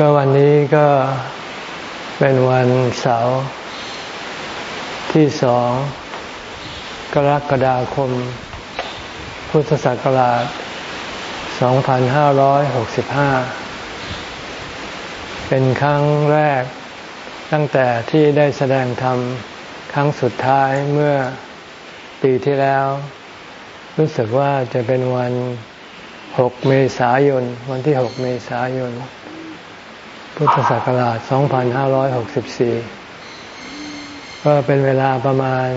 ก็วันนี้ก็เป็นวันเสาร์ที่สองกรกฎาคม พุทธศักราช 2565 เป็นครั้งแรกตั้งแต่ที่ได้แสดงธรรมครั้งสุดท้ายเมื่อปีที่แล้ว รู้สึกว่าจะเป็นวัน 6 เมษายน วันที่ 6 เมษายน พุทธศักราช 2564 ก็เป็นเวลาประมาณ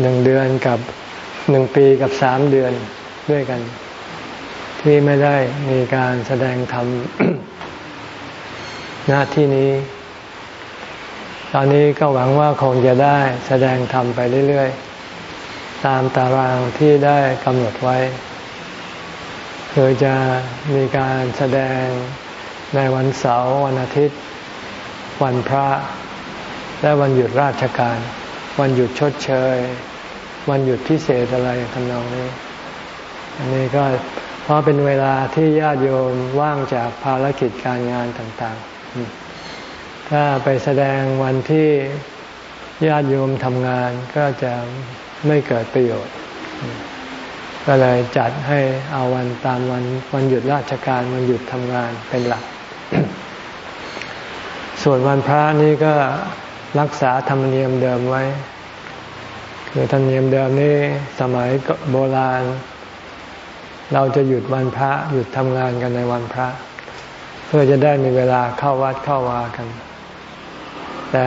หนึ่งเดือนกับหนึ่งปีกับสามเดือนด้วยกัน ที่ไม่ได้มีการแสดงธรรมหน้าที่นี้ ตอนนี้ก็หวังว่าคงจะได้แสดงธรรมไปเรื่อยๆ ตามตารางที่ได้กำหนดไว้คือจะมีการแสดง ในวันเสาร์วันอาทิตย์ วันพระ และวันหยุดราชการ วันหยุดชดเชย วันหยุดพิเศษอะไรทำนองนี้ อันนี้ก็เพราะเป็นเวลาที่ญาติโยมว่างจากภารกิจการงานต่างๆ ถ้าไปแสดงวันที่ญาติโยมทำงานก็จะไม่เกิดประโยชน์ ก็เลยจัดให้เอาวันตามวันวันหยุดราชการวันหยุดทำงานเป็นหลัก ส่วนวันพระนี่ก็รักษาธรรมเนียมเดิมไว้ คือธรรมเนียมเดิมนี่สมัยโบราณ เราจะหยุดวันพระหยุดทำงานกันในวันพระ เพื่อจะได้มีเวลาเข้าวัดเข้าวากัน แต่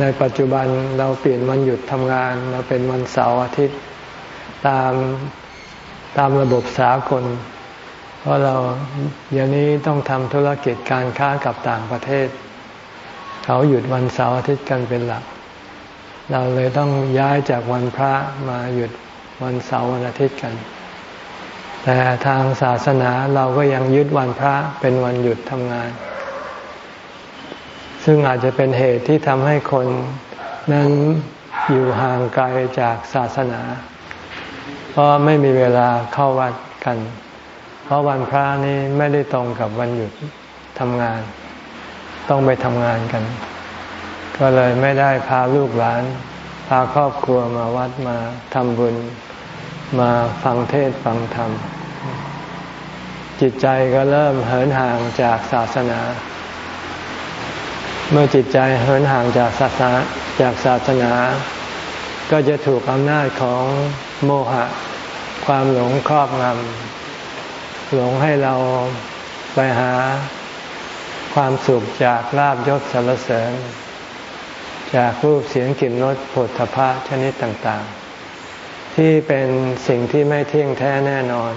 ในปัจจุบันเราเปลี่ยนวันหยุดทำงานมาเป็นวันเสาร์อาทิตย์ ตามตามระบบสากล เพราะเราเดี๋ยวนี้ต้องทำธุรกิจการค้ากับต่างประเทศ เขาหยุดวันเสาร์อาทิตย์กันเป็นหลัก เราเลยต้องย้ายจากวันพระมาหยุดวันเสาร์วันอาทิตย์กัน แต่ทางศาสนาเราก็ยังยึดวันพระเป็นวันหยุดทำงาน ซึ่งอาจจะเป็นเหตุที่ทำให้คนนั้นอยู่ห่างไกลจากศาสนา เพราะไม่มีเวลาเข้าวัดกัน เพราะวันพระนี้ไม่ได้ตรงกับวันหยุดทำงาน ต้องไปทำงานกัน ก็เลยไม่ได้พาลูกหลาน พาครอบครัวมาวัดมาทำบุญ มาฟังเทศฟังธรรม จิตใจก็เริ่มเหินห่างจากศาสนา เมื่อจิตใจเหินห่างจากศาสนาจากศาสนา ก็จะถูกอำนาจของโมหะ ความหลงครอบงำ หลงให้เราไปหาความสุขจากลาบยศสรรเสริญ จากรูปเสียงกลิ่นรสผลพะชนิดต่างๆ ที่เป็นสิ่งที่ไม่เที่ยงแท้แน่นอน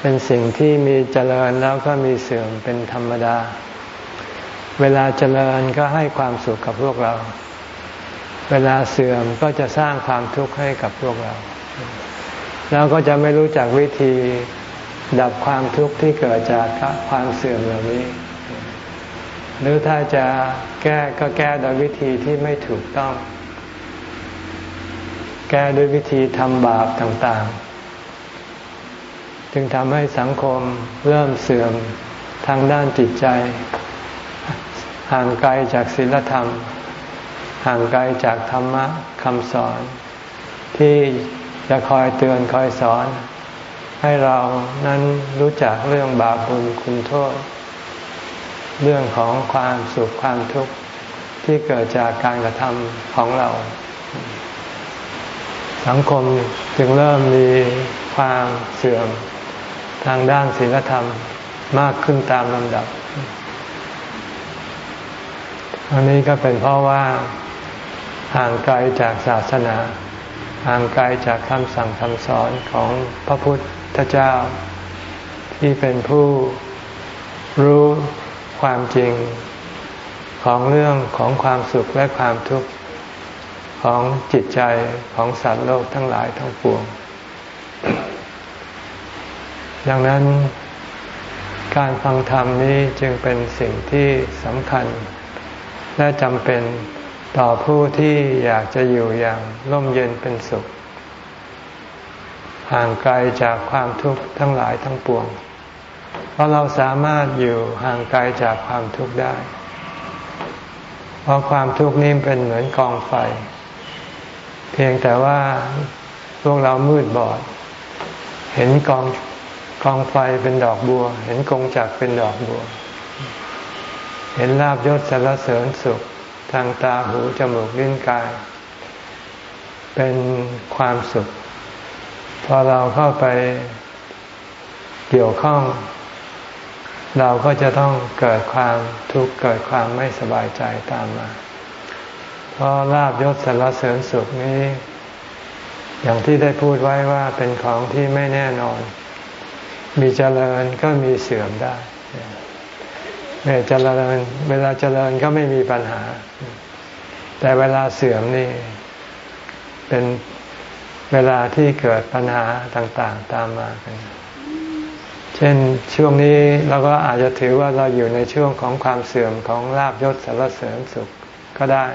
เป็นสิ่งที่มีเจริญแล้วก็มีเสื่อมเป็นธรรมดา เวลาเจริญก็ให้ความสุขกับพวกเรา เวลาเสื่อมก็จะสร้างความทุกข์ให้กับพวกเรา แล้วก็จะไม่รู้จักวิธี ดับความทุกข์ที่เกิดจากความเสื่อมเหล่านี้ หรือถ้าจะแก้ก็แก้โดยวิธีที่ไม่ถูกต้อง แก้ด้วยวิธีทำบาปต่างๆ จึงทำให้สังคมเริ่มเสื่อมทางด้านจิตใจ ห่างไกลจากศีลธรรม ห่างไกลจากธรรมะคำสอน ที่จะคอยเตือนคอยสอน ให้เรานั้นรู้จักเรื่องบาปบุญคุณโทษ เรื่องของความสุขความทุกข์ที่เกิดจากการกระทำของเรา สังคมจึงเริ่มมีความเสื่อมทางด้านศีลธรรมมากขึ้นตามลำดับ อันนี้ก็เป็นเพราะว่าห่างไกลจากศาสนา ห่างไกลจากคำสั่งคำสอนของพระพุทธ พระเจ้า ที่เป็นผู้รู้ความจริงของเรื่องของความสุขและความทุกข์ของจิตใจของสัตว์โลกทั้งหลายทั้งปวง ดังนั้น การฟังธรรมนี้จึงเป็นสิ่งที่สำคัญ และจำเป็นต่อผู้ที่อยากจะอยู่อย่างร่มเย็นเป็นสุข ห่างไกลจากความทุกข์ทั้งหลายทั้งปวง เพราะเราสามารถอยู่ห่างไกลจากความทุกข์ได้ เพราะความทุกข์นี้เป็นเหมือนกองไฟ เพียงแต่ว่าพวกเรามืดบอด เห็นกองกองไฟเป็นดอกบัว เห็นกงจักเป็นดอกบัว เห็นลาบยศสารเสริญสุข ทางตาหูจมูกลิ้นกาย เป็นความสุข พอเราเข้าไปเกี่ยวข้อง เราก็จะต้องเกิดความทุกข์เกิดความไม่สบายใจตามมา เพราะลาบยศสารเสริญสุขนี้ อย่างที่ได้พูดไว้ว่าเป็นของที่ไม่แน่นอน มีเจริญก็มีเสื่อมได้เมื่เจริญเวลาเจริญก็ไม่มีปัญหา แต่เวลาเสื่อมนี่ เป็น เวลาที่เกิดปัญหาต่างๆตามมากัน เช่นช่วงนี้เราก็อาจจะถือว่าเราอยู่ในช่วงของความเสื่อมของลาบยศสารเสริญสุขก็ได้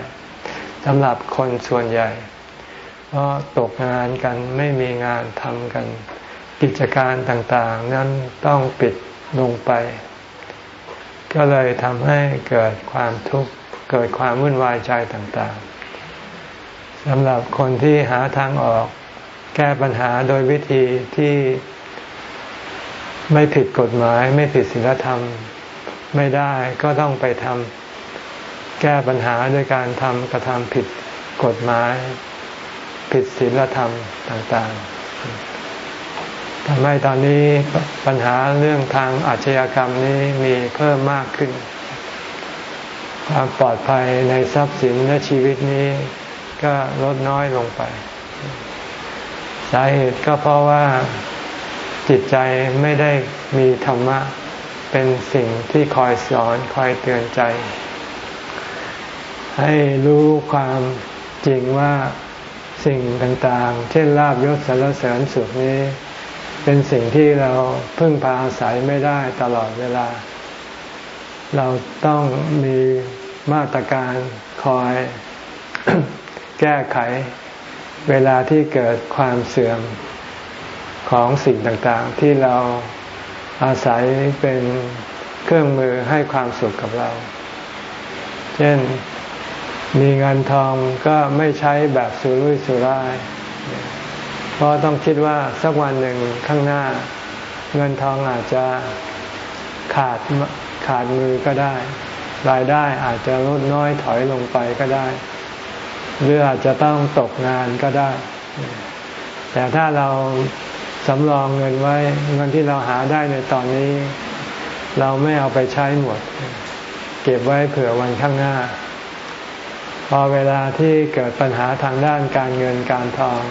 สำหรับคนส่วนใหญ่ เพราะตกงานกันไม่มีงานทำกัน กิจการต่างๆ นั้นต้องปิดลงไป ก็เลยทำให้เกิดความทุกข์เกิดความวุ่นวายใจต่างๆสำหรับคนที่หาทางออก แก้ปัญหาโดยวิธีที่ไม่ผิดกฎหมาย ไม่ผิดศีลธรรมไม่ได้ก็ต้องไปทำแก้ปัญหาด้วยการทำกระทำผิดกฎหมาย ผิดศีลธรรมต่างๆทำให้ตอนนี้ปัญหาเรื่องทางอาชญากรรมนี้มีเพิ่มมากขึ้น ความปลอดภัยในทรัพย์สินและชีวิตนี้ก็ลดน้อยลงไป สาเหตุก็เพราะว่าจิตใจไม่ได้มีธรรมะ เป็นสิ่งที่คอยสอนคอยเตือนใจ ให้รู้ความจริงว่าสิ่งต่างๆ เช่นลาบยศสารเสริญสุขนี้ เป็นสิ่งที่เราพึ่งพาอาศัยไม่ได้ตลอดเวลา เราต้องมีมาตรการคอยแก้ไข เวลาที่เกิดความเสื่อมของสิ่งต่างๆ ที่เราอาศัยเป็นเครื่องมือให้ความสุขกับเรา เช่นมีเงินทองก็ไม่ใช้แบบสุรุ่ยสุร่าย เพราะต้องคิดว่าสักวันหนึ่งข้างหน้า เงินทองอาจจะขาดขาดมือก็ได้ รายได้อาจจะลดน้อยถอยลงไปก็ได้ หรืออาจจะต้องตกงานก็ได้ แต่ถ้าเราสำรองเงินไว้เงินที่เราหาได้ในตอนนี้ เราไม่เอาไปใช้หมด เก็บไว้เผื่อวันข้างหน้า พอเวลาที่เกิดปัญหาทางด้านการเงินการทอง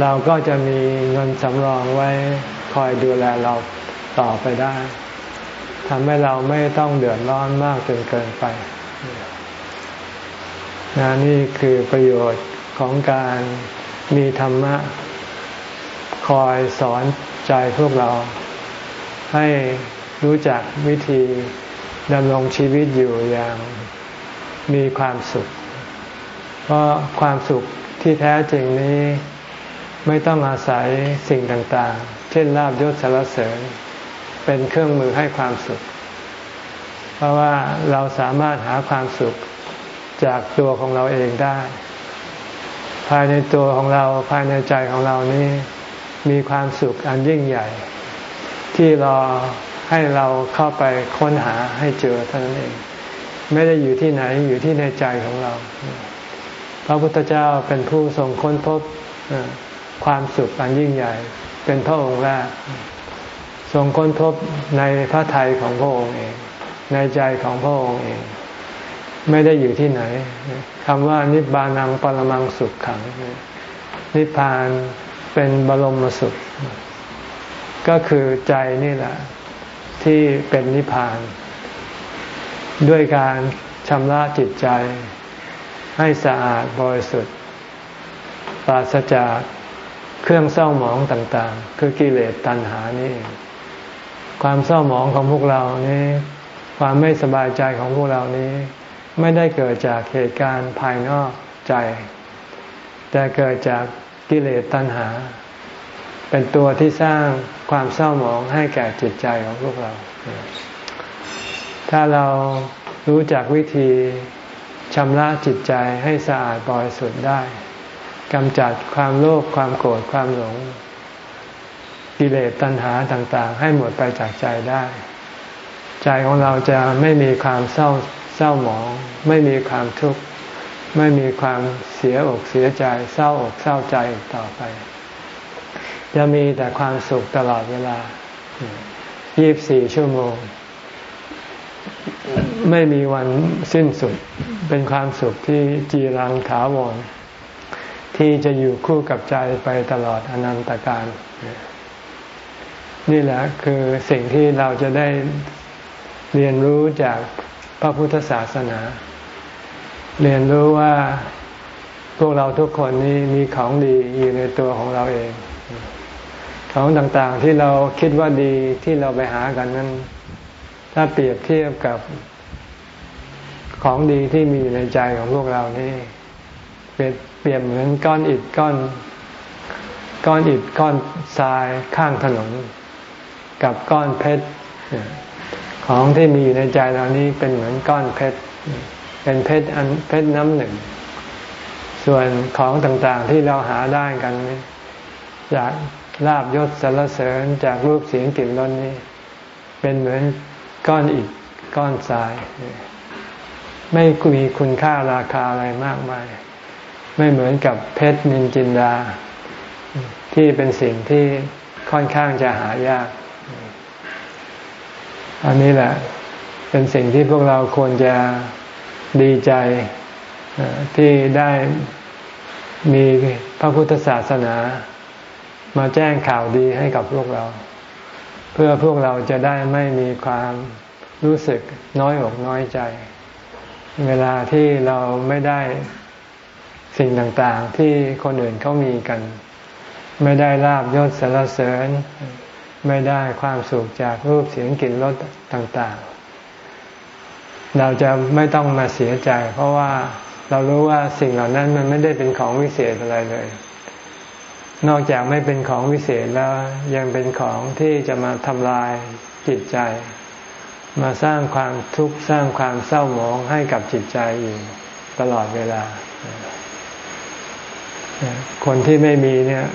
เราก็จะมีเงินสำรองไว้คอยดูแลเราต่อไปได้ทำให้เราไม่ต้องเดือดร้อนมากจนเกินไป นนี่คือประโยชน์ของการมีธรรมะ คอยสอนใจพวกเรา ให้รู้จักวิธีดำรงชีวิตอยู่อย่างมีความสุข เพราะความสุขที่แท้จริงนี้ไม่ต้องอาศัยสิ่งต่างๆ เช่นลาบยศสารเสริญ เป็นเครื่องมือให้ความสุข เพราะว่าเราสามารถหาความสุข จากตัวของเราเองได้ ภายในตัวของเราภายในใจของเรานี้ มีความสุขอันยิ่งใหญ่ ที่รอให้เราเข้าไปค้นหาให้เจอเท่านั้นเอง ไม่ได้อยู่ที่ไหนอยู่ที่ในใจของเรา พระพุทธเจ้าเป็นผู้ทรงค้นพบความสุขอันยิ่งใหญ่ เป็นพระองค์แรกทรงค้นพบในพระทัยของพระองค์เอง ในใจของพระองค์เอง ไม่ได้อยู่ที่ไหนคำว่านิบานังปรมังสุขขัง นิพพานเป็นบรมสุข ก็คือใจนี่แหละ ที่เป็นนิพพาน ด้วยการชำระจิตใจ ให้สะอาดบริสุทธิ์ปราศจากเครื่องเศร้าหมองต่างๆ คือกิเลสตัณหานี่ความเศร้าหมองของพวกเรานี้ ความไม่สบายใจของพวกเรานี้ ไม่ได้เกิดจากเหตุการณ์ภายนอกใจ แต่เกิดจากกิเลสตัณหา เป็นตัวที่สร้างความเศร้าหมองให้แก่จิตใจของพวกเรา ถ้าเรารู้จักวิธีชำระจิตใจให้สะอาดบริสุทธิ์ได้กำจัดความโลภความโกรธความหลง กิเลสตัณหาต่าง ๆ ให้หมดไปจากใจได้ ใจของเราจะไม่มีความเศร้า เศร้าหมอง ไม่มีความทุกข์ไม่มีความเสียอกเสียใจ เศร้าอกเศร้าใจต่อไป จะมีแต่ความสุขตลอดเวลายี่บสี่ชั่วโมง ไม่มีวันสิ้นสุด เป็นความสุขที่จีรังถาวรที่จะอยู่คู่กับใจไปตลอดอนันตการ นี่แหละคือสิ่งที่เราจะได้เรียนรู้จาก พระพุทธศาสนา เรียนรู้ว่าพวกเราทุกคนนี้มีของดีอยู่ในตัวของเราเอง ของต่างๆที่เราคิดว่าดีที่เราไปหากันนั้น ถ้าเปรียบเทียบกับของดีที่มีอยู่ในใจของพวกเรานี่เป็นเปรียบเหมือนก้อนอิฐก้อน ก้อนอิฐก้อนทรายข้างถนน กับก้อนเพชร ของที่มีอยู่ในใจเรานี้เป็นเหมือนก้อนเพชร เป็นเพชรอันเพชรน้ำหนึ่ง ส่วนของต่างๆที่เราหาได้กันจากลาบยศสรรเสริญจากรูปเสียงกลิ่นรสนี้ เป็นเหมือนก้อนอิฐก้อนทราย ไม่มีคุณค่าราคาอะไรมากมาย ไม่เหมือนกับเพชรนินจินดา ที่เป็นสิ่งที่ค่อนข้างจะหายาก อันนี้แหละเป็นสิ่งที่พวกเราควรจะดีใจที่ได้มีพระพุทธศาสนา มาแจ้งข่าวดีให้กับพวกเรา เพื่อพวกเราจะได้ไม่มีความรู้สึกน้อยอกน้อยใจ เวลาที่เราไม่ได้สิ่งต่างๆ ที่คนอื่นเขามีกัน ไม่ได้ลาบยศสารเสริญ ไม่ได้ความสุขจากรูปเสียงกลิ่นรสต่างๆ เราจะไม่ต้องมาเสียใจ เพราะว่าเรารู้ว่าสิ่งเหล่านั้นมันไม่ได้เป็นของวิเศษอะไรเลย นอกจากไม่เป็นของวิเศษแล้วยังเป็นของที่จะมาทำลายจิตใจ มาสร้างความทุกข์สร้างความเศร้าหมองให้กับจิตใจอยู่ตลอดเวลา คนที่ไม่มีเนี่ย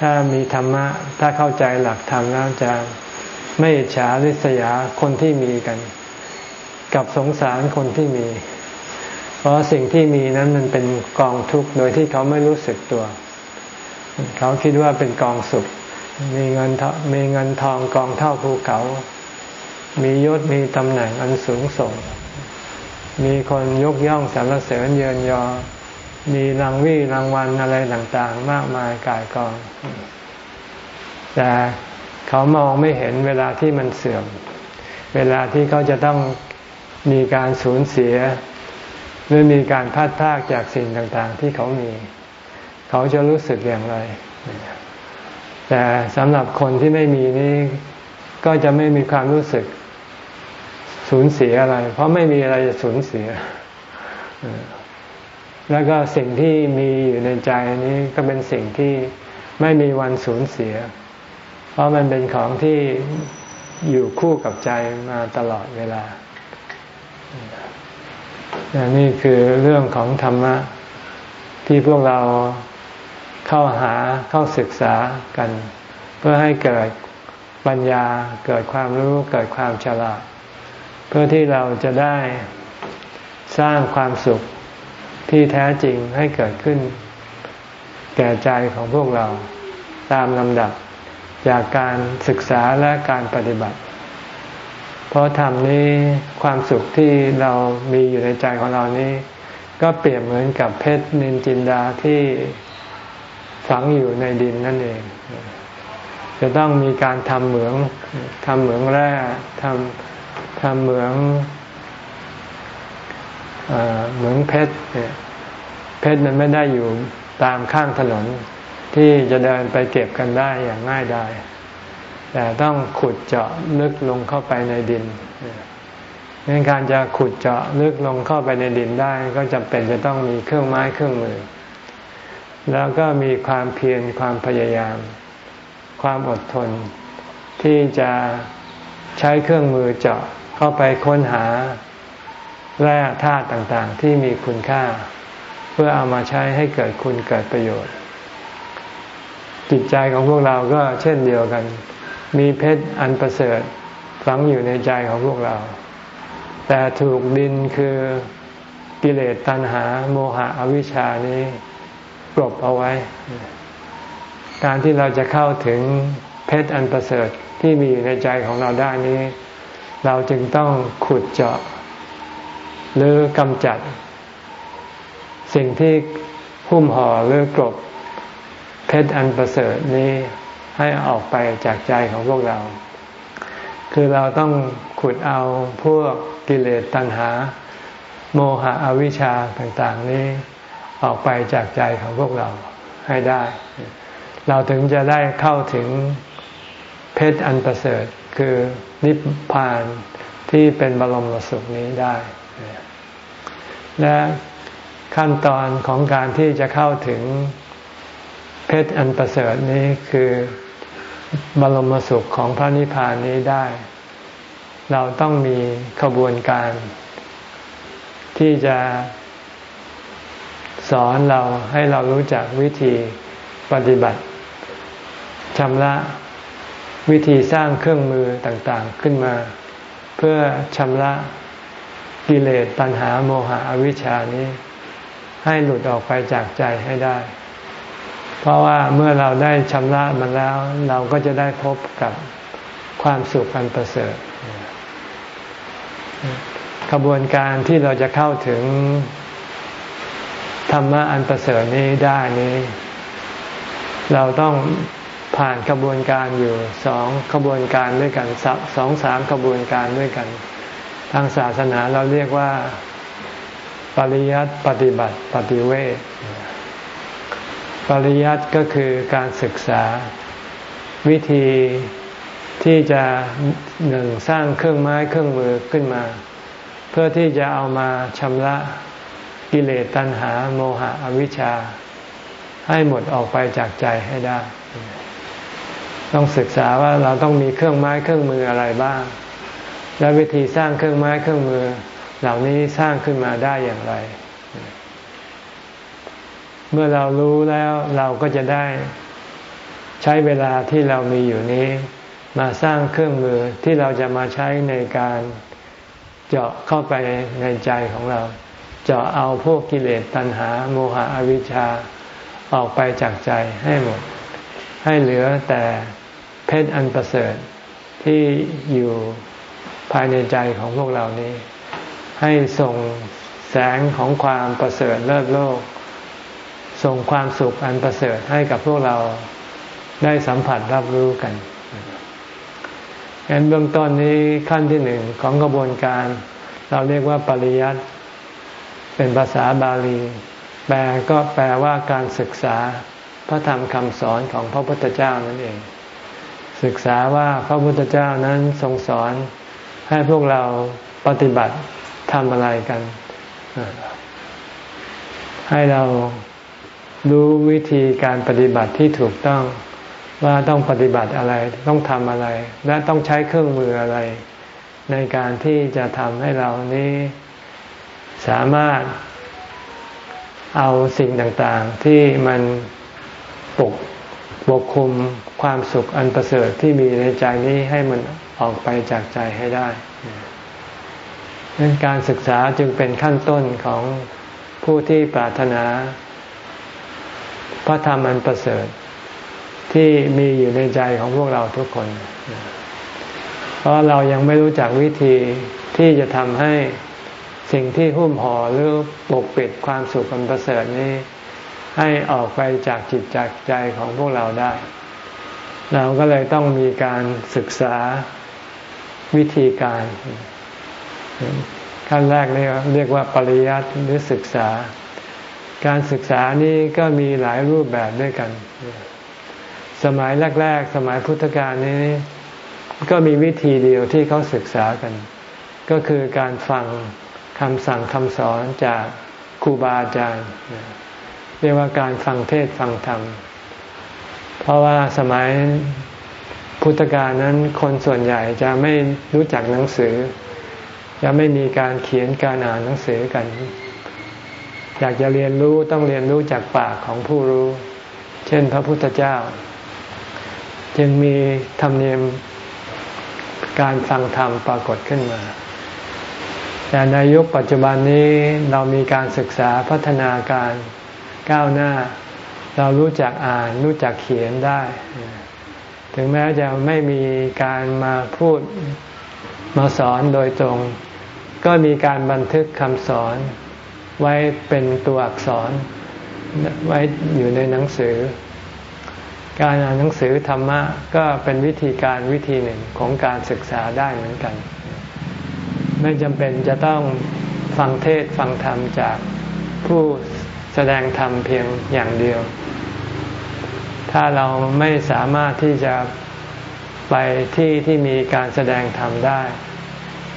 ถ้ามีธรรมะ ถ้าเข้าใจหลักธรรมแล้วจะไม่ฉาริษยาคนที่มีกัน กับสงสารคนที่มี เพราะสิ่งที่มีนั้นมันเป็นกองทุกข์โดยที่เขาไม่รู้สึกตัว เขาคิดว่าเป็นกองสุข มีเงินมีเงินทองกองเท่าภูเขา มียศมีตำแหน่งอันสูงส่ง มีคนยกย่องสรรเสริญเยินยอ มีรางวี่รางวัลอะไรต่างๆ มากมายกายกอง แต่เขามองไม่เห็นเวลาที่มันเสื่อม เวลาที่เขาจะต้องมีการสูญเสีย หรือมีการพัดพากจากสิ่งต่างๆ ที่เขามี เขาจะรู้สึกอย่างไร แต่สำหรับคนที่ไม่มีนี่ก็จะไม่มีความรู้สึกสูญเสียอะไร เพราะไม่มีอะไรจะสูญเสีย แล้วก็สิ่งที่มีอยู่ในใจนี้ก็เป็นสิ่งที่ไม่มีวันสูญเสีย เพราะมันเป็นของที่อยู่คู่กับใจมาตลอดเวลา นี่คือเรื่องของธรรมะ ที่พวกเราเข้าหาเข้าศึกษากัน เพื่อให้เกิดปัญญาเกิดความรู้เกิดความฉลาด เพื่อที่เราจะได้สร้างความสุข ที่แท้จริงให้เกิดขึ้น แก่ใจของพวกเรา ตามลำดับจากการศึกษาและการปฏิบัติ เพราะธรรมนี้ความสุขที่เรามีอยู่ในใจของเรานี้ ก็เปรียบเหมือนกับเพชรนินจินดาที่ฝังอยู่ในดินนั่นเอง จะต้องมีการทำเหมืองทำเหมืองแร่ทำทำเหมือง เหมืองเพชรเพชรมันไม่ได้อยู่ตามข้างถนนที่จะเดินไปเก็บกันได้อย่างง่ายดายแต่ต้องขุดเจาะลึกลงเข้าไปในดินในการจะขุดเจาะลึกลงเข้าไปในดินได้ ก็จำเป็นจะต้องมีเครื่องไม้เครื่องมือ แล้วก็มีความเพียรความพยายาม ความอดทน ที่จะใช้เครื่องมือเจาะเข้าไปค้นหา แร่ธาตุต่างๆ ที่มีคุณค่า เพื่อเอามาใช้ให้เกิดคุณเกิดประโยชน์ จิตใจของพวกเราก็เช่นเดียวกัน มีเพชรอันประเสริฐฝังอยู่ในใจของพวกเรา แต่ถูกดินคือกิเลสตัณหา โมหะอวิชชานี้กลบเอาไว้ การที่เราจะเข้าถึงเพชรอันประเสริฐที่มีอยู่ในใจของเราได้นี้ เราจึงต้องขุดเจาะ หรือกำจัด สิ่งที่หุ้มห่อหรือกลบเพชรอันประเสริฐนี้ให้ออกไปจากใจของพวกเรา คือเราต้องขุดเอาพวกกิเลสตัณหา โมหะอวิชชาต่างๆนี้ออกไปจากใจของพวกเราให้ได้ เราถึงจะได้เข้าถึงเพชรอันประเสริฐคือนิพพานที่เป็นบรมสุขนี้ได้ และขั้นตอนของการที่จะเข้าถึงเพชรอันประเสริฐนี้คือบรมสุขของพระนิพพานนี้ได้ เราต้องมีขบวนการ ที่จะสอนเราให้เรารู้จักวิธีปฏิบัติชำระวิธีสร้างเครื่องมือต่างๆขึ้นมา เพื่อชำระ กิเลสตัณหาโมหะอวิชชานี้ ให้หลุดออกไปจากใจให้ได้ เพราะว่าเมื่อเราได้ชำระมันแล้ว เราก็จะได้พบกับความสุขอันประเสริฐกระบวนการที่เราจะเข้าถึงธรรมะอันประเสริฐนี้ได้นี้ เราต้องผ่านกระบวนการอยู่สองกระบวนการด้วยกันสองสามกระบวนการด้วยกัน ทางศาสนาเราเรียกว่าปริยัติปฏิบัติปฏิเวทปริยัติก็คือการศึกษาวิธีที่จะหนึ่งสร้างเครื่องไม้เครื่องมือขึ้นมา เพื่อที่จะเอามาชำระกิเลสตัณหาโมหะอวิชชา ให้หมดออกไปจากใจให้ได้ ต้องศึกษาว่าเราต้องมีเครื่องไม้เครื่องมืออะไรบ้าง และวิธีสร้างเครื่องไม้เครื่องมือ เหล่านี้สร้างขึ้นมาได้อย่างไร เมื่อเรารู้แล้วเราก็จะได้ใช้เวลาที่เรามีอยู่นี้ มาสร้างเครื่องมือที่เราจะมาใช้ในการเจาะเข้าไปในใจของเราจะเอาพวกกิเลสตัณหา โมหะอวิชชาออกไปจากใจให้หมด ให้เหลือแต่เพชรอันประเสริฐที่อยู่ ภายในใจของพวกเรานี้ ให้ส่งแสงของความประเสริฐเลิศโลก ส่งความสุขอันประเสริฐให้กับพวกเราได้สัมผัสรับรู้กันงั้นเบื้องต้นนี้ขั้นที่หนึ่งของกระบวนการ เราเรียกว่าปริยัติเป็นภาษาบาลี แปลก็แปลว่าการศึกษาพระธรรมคำสอนของพระพุทธเจ้านั่นเอง ศึกษาว่าพระพุทธเจ้านั้นทรงสอน ให้พวกเราปฏิบัติทำอะไรกัน ให้เรารู้วิธีการปฏิบัติที่ถูกต้องว่าต้องปฏิบัติอะไรต้องทำอะไร และต้องใช้เครื่องมืออะไร ในการที่จะทำให้เรานี้สามารถเอาสิ่งต่างๆ ที่มันปกปกคุมความสุขอันประเสริฐที่มีในใจนี้ให้มัน ออกไปจากใจให้ได้นั้นการศึกษาจึงเป็นขั้นต้นของผู้ที่ปรารถนา พระธรรมอันประเสริฐที่มีอยู่ในใจของพวกเราทุกคน เพราะเรายังไม่รู้จักวิธีที่จะทำให้สิ่งที่หุ้มห่อหรือปกปิดความสุขอันประเสริฐนี้ ให้ออกไปจากจิตจากใจของพวกเราได้ เราก็เลยต้องมีการศึกษา วิธีการ ขั้นแรกเรียกว่าปริยัติหรือศึกษา การศึกษานี้ก็มีหลายรูปแบบด้วยกัน สมัยแรก ๆ สมัยพุทธกาลนี้ ก็มีวิธีเดียวที่เขาศึกษากัน ก็คือการฟังคำสั่งคำสอนจากครูบาอาจารย์เรียกว่าการฟังเทศฟังธรรม เพราะว่าสมัย พุทธกาลนั้นคนส่วนใหญ่จะไม่รู้จักหนังสือ จะไม่มีการเขียนการอ่านหนังสือกัน อยากจะเรียนรู้ต้องเรียนรู้จากปากของผู้รู้ เช่นพระพุทธเจ้า จึงมีธรรมเนียมการฟังธรรมปรากฏขึ้นมา แต่ในยุคปัจจุบันนี้เรามีการศึกษาพัฒนาการก้าวหน้า เรารู้จักอ่านรู้จักเขียนได้ ถึงแม้จะไม่มีการมาพูดมาสอนโดยตรง ก็มีการบันทึกคำสอนไว้เป็นตัวอักษร ไว้อยู่ในหนังสือ การอ่านหนังสือธรรมะก็เป็นวิธีการวิธีหนึ่งของการศึกษาได้เหมือนกัน ไม่จำเป็นจะต้องฟังเทศฟังธรรมจากผู้แสดงธรรมเพียงอย่างเดียว ถ้าเราไม่สามารถที่จะไปที่ที่มีการแสดงธรรมได้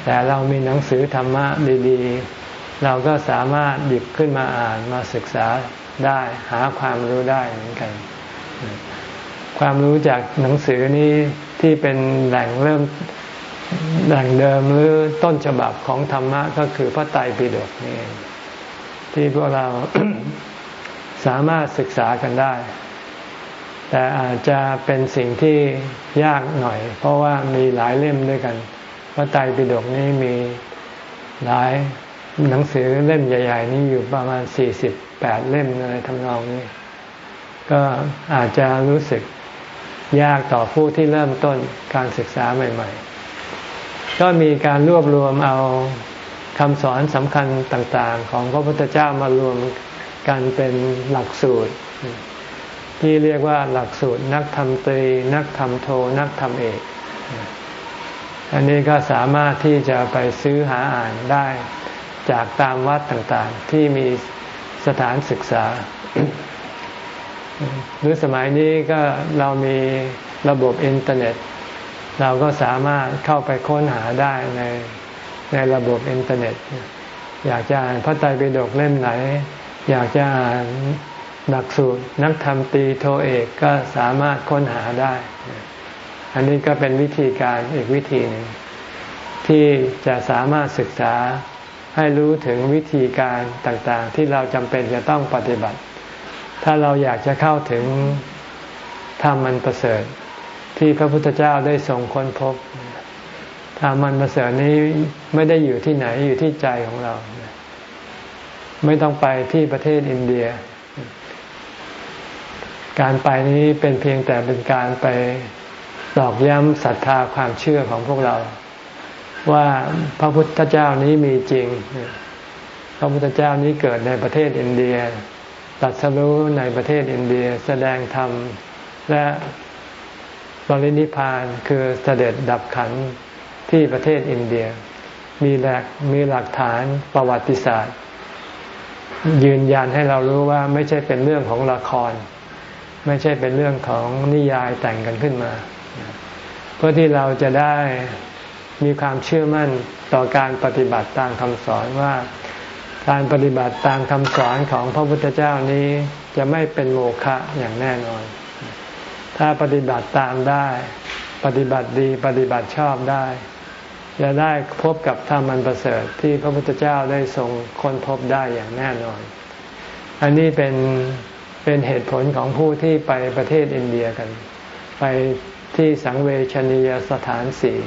แต่เรามีหนังสือธรรมะดีๆ เราก็สามารถหยิบขึ้นมาอ่านมาศึกษาได้หาความรู้ได้เหมือนกัน ความรู้จากหนังสือนี้ที่เป็นแหล่งเริ่มแหล่งเดิมหรือต้นฉบับของธรรมะก็คือพระไตรปิฎกนี่ที่พวกเราสามารถศึกษากันได้ แต่อาจจะเป็นสิ่งที่ยากหน่อย เพราะว่ามีหลายเล่มด้วยกันพระไตรปิฎกนี้มีหลายหนังสือเล่มใหญ่ ๆ นี่อยู่ประมาณสี่สิบแปดเล่มอะไรทำนองนี้ ก็อาจจะรู้สึกยากต่อผู้ที่เริ่มต้นการศึกษาใหม่ ๆ ก็มีการรวบรวมเอาคำสอนสำคัญต่างๆ ของพระพุทธเจ้ามารวมกันเป็นหลักสูตร ที่เรียกว่าหลักสูตรนักธรรมตรี นักธรรมโท นักธรรมเอก อันนี้ก็สามารถที่จะไปซื้อหาอ่านได้จากตามวัดต่างๆ ที่มีสถานศึกษา หรือสมัยนี้ก็เรามีระบบอินเทอร์เน็ต เราก็สามารถเข้าไปค้นหาได้ในในระบบอินเทอร์เน็ต อยากจะอ่านพระไตรปิฎกเล่มไหน อยากจะอ่าน หลักสูตรนักธรรมตีโทเอกก็สามารถค้นหาได้ อันนี้ก็เป็นวิธีการอีกวิธีหนึ่งที่จะสามารถศึกษาให้รู้ถึงวิธีการต่างๆ ที่เราจำเป็นจะต้องปฏิบัติ ถ้าเราอยากจะเข้าถึงธรรมมันประเสริฐ ที่พระพุทธเจ้าได้ทรงค้นพบธรรมมันประเสริฐนี้ไม่ได้อยู่ที่ไหนอยู่ที่ใจของเรา ไม่ต้องไปที่ประเทศอินเดีย การไปนี้เป็นเพียงแต่เป็นการไปตอกย้ำศรัทธาความเชื่อของพวกเรา ว่าพระพุทธเจ้านี้มีจริง พระพุทธเจ้านี้เกิดในประเทศอินเดียตัดสรู้ในประเทศอินเดียแสดงธรรมและบรินิพานคือเสด็จดับขันที่ประเทศอินเดีย มีหลักมีหลักฐานประวัติศาสตร์ ยืนยันให้เรารู้ว่าไม่ใช่เป็นเรื่องของละคร ไม่ใช่เป็นเรื่องของนิยายแต่งกันขึ้นมา เพื่อที่เราจะได้มีความเชื่อมั่นต่อการปฏิบัติตามคำสอนว่า การปฏิบัติตามคำสอนของพระพุทธเจ้านี้จะไม่เป็นโมฆะอย่างแน่นอน ถ้าปฏิบัติตามได้ ปฏิบัติดีปฏิบัติชอบได้ จะได้พบกับธรรมันประเสริฐที่พระพุทธเจ้าได้ทรงค้นพบได้อย่างแน่นอน อันนี้เป็น เป็นเหตุผลของผู้ที่ไปประเทศอินเดียกัน ไปที่สังเวชนียสถานสี่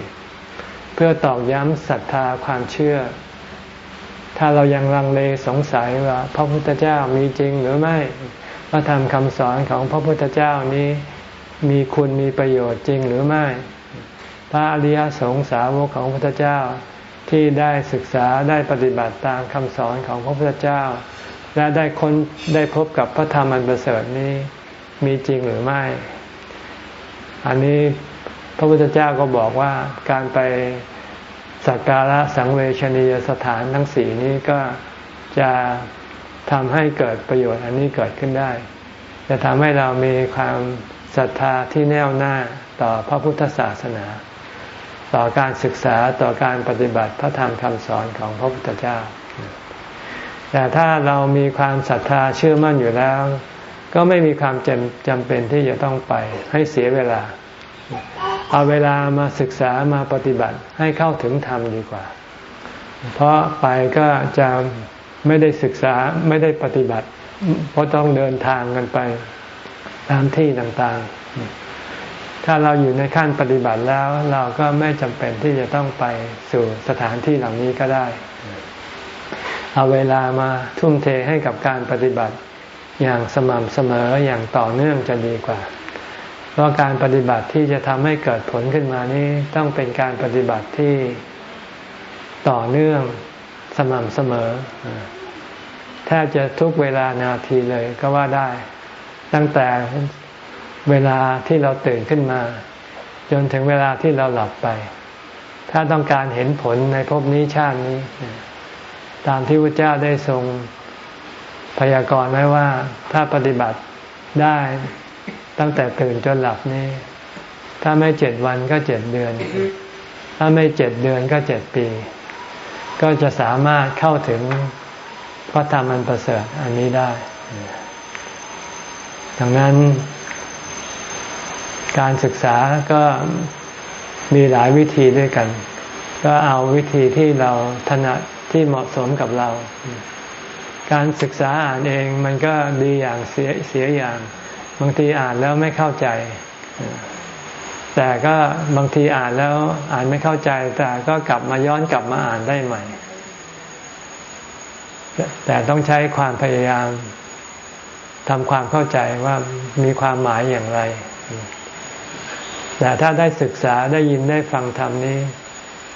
เพื่อตอกย้ำศรัทธาความเชื่อ ถ้าเรายังลังเลสงสัยว่า พระพุทธเจ้ามีจริงหรือไม่พระธรรมคำสอนของพระพุทธเจ้านี้มีคุณมีประโยชน์จริงหรือไม่ พระอริยสงสาวกของพระพุทธเจ้าที่ได้ศึกษาได้ปฏิบัติตามคำสอนของพระพุทธเจ้า และได้คนได้พบกับพระธรรมอันประเสริฐนี้มีจริงหรือไม่ อันนี้พระพุทธเจ้าก็บอกว่าการไปสักการะสังเวชนียสถานทั้งสี่นี้ก็จะทำให้เกิดประโยชน์อันนี้เกิดขึ้นได้ จะทำให้เรามีความศรัทธาที่แน่วหน้าต่อพระพุทธศาสนา ต่อการศึกษาต่อการปฏิบัติพระธรรมคำสอนของพระพุทธเจ้า แต่ถ้าเรามีความศรัทธาเชื่อมั่นอยู่แล้ว ก็ไม่มีความจำจำเป็นที่จะต้องไปให้เสียเวลา เอาเวลามาศึกษามาปฏิบัติให้เข้าถึงธรรมดีกว่า เพราะไปก็จะไม่ได้ศึกษาไม่ได้ปฏิบัติ เพราะต้องเดินทางกันไปตามที่ต่างๆ ถ้าเราอยู่ในขั้นปฏิบัติแล้วเราก็ไม่จำเป็นที่จะต้องไปสู่สถานที่เหล่านี้ก็ได้ เอาเวลามาทุ่มเทให้กับการปฏิบัติอย่างสม่ำเสมออย่างต่อเนื่องจะดีกว่า เพราะการปฏิบัติที่จะทำให้เกิดผลขึ้นมานี้ต้องเป็นการปฏิบัติที่ต่อเนื่องสม่ำเสมอแทบจะทุกเวลานาทีเลยก็ว่าได้ ตั้งแต่เวลาที่เราตื่นขึ้นมา จนถึงเวลาที่เราหลับไป ถ้าต้องการเห็นผลในภพนี้ชาตินี้ ตามที่พระเจ้าได้ทรงพยากรณ์ไว้ว่าถ้าปฏิบัติได้ตั้งแต่ตื่นจนหลับนี่ถ้าไม่เจ็ดวันก็เจ็ดเดือน ถ้าไม่เจ็ดเดือนก็เจ็ดปี ก็จะสามารถเข้าถึงพระธรรมอันประเสริฐอันนี้ได้ ดังนั้น การศึกษาก็มีหลายวิธีด้วยกัน ก็เอาวิธีที่เราถนัด ที่เหมาะสมกับเรา การศึกษาอ่านเองมันก็ดีอย่างเสียเสียอย่าง บางทีอ่านแล้วไม่เข้าใจ แต่ก็บางทีอ่านแล้วอ่านไม่เข้าใจ แต่ก็กลับมาย้อนกลับมาอ่านได้ใหม่ แต่ต้องใช้ความพยายามทำความเข้าใจว่ามีความหมายอย่างไร แต่ถ้าได้ศึกษาได้ยินได้ฟังธรรมนี้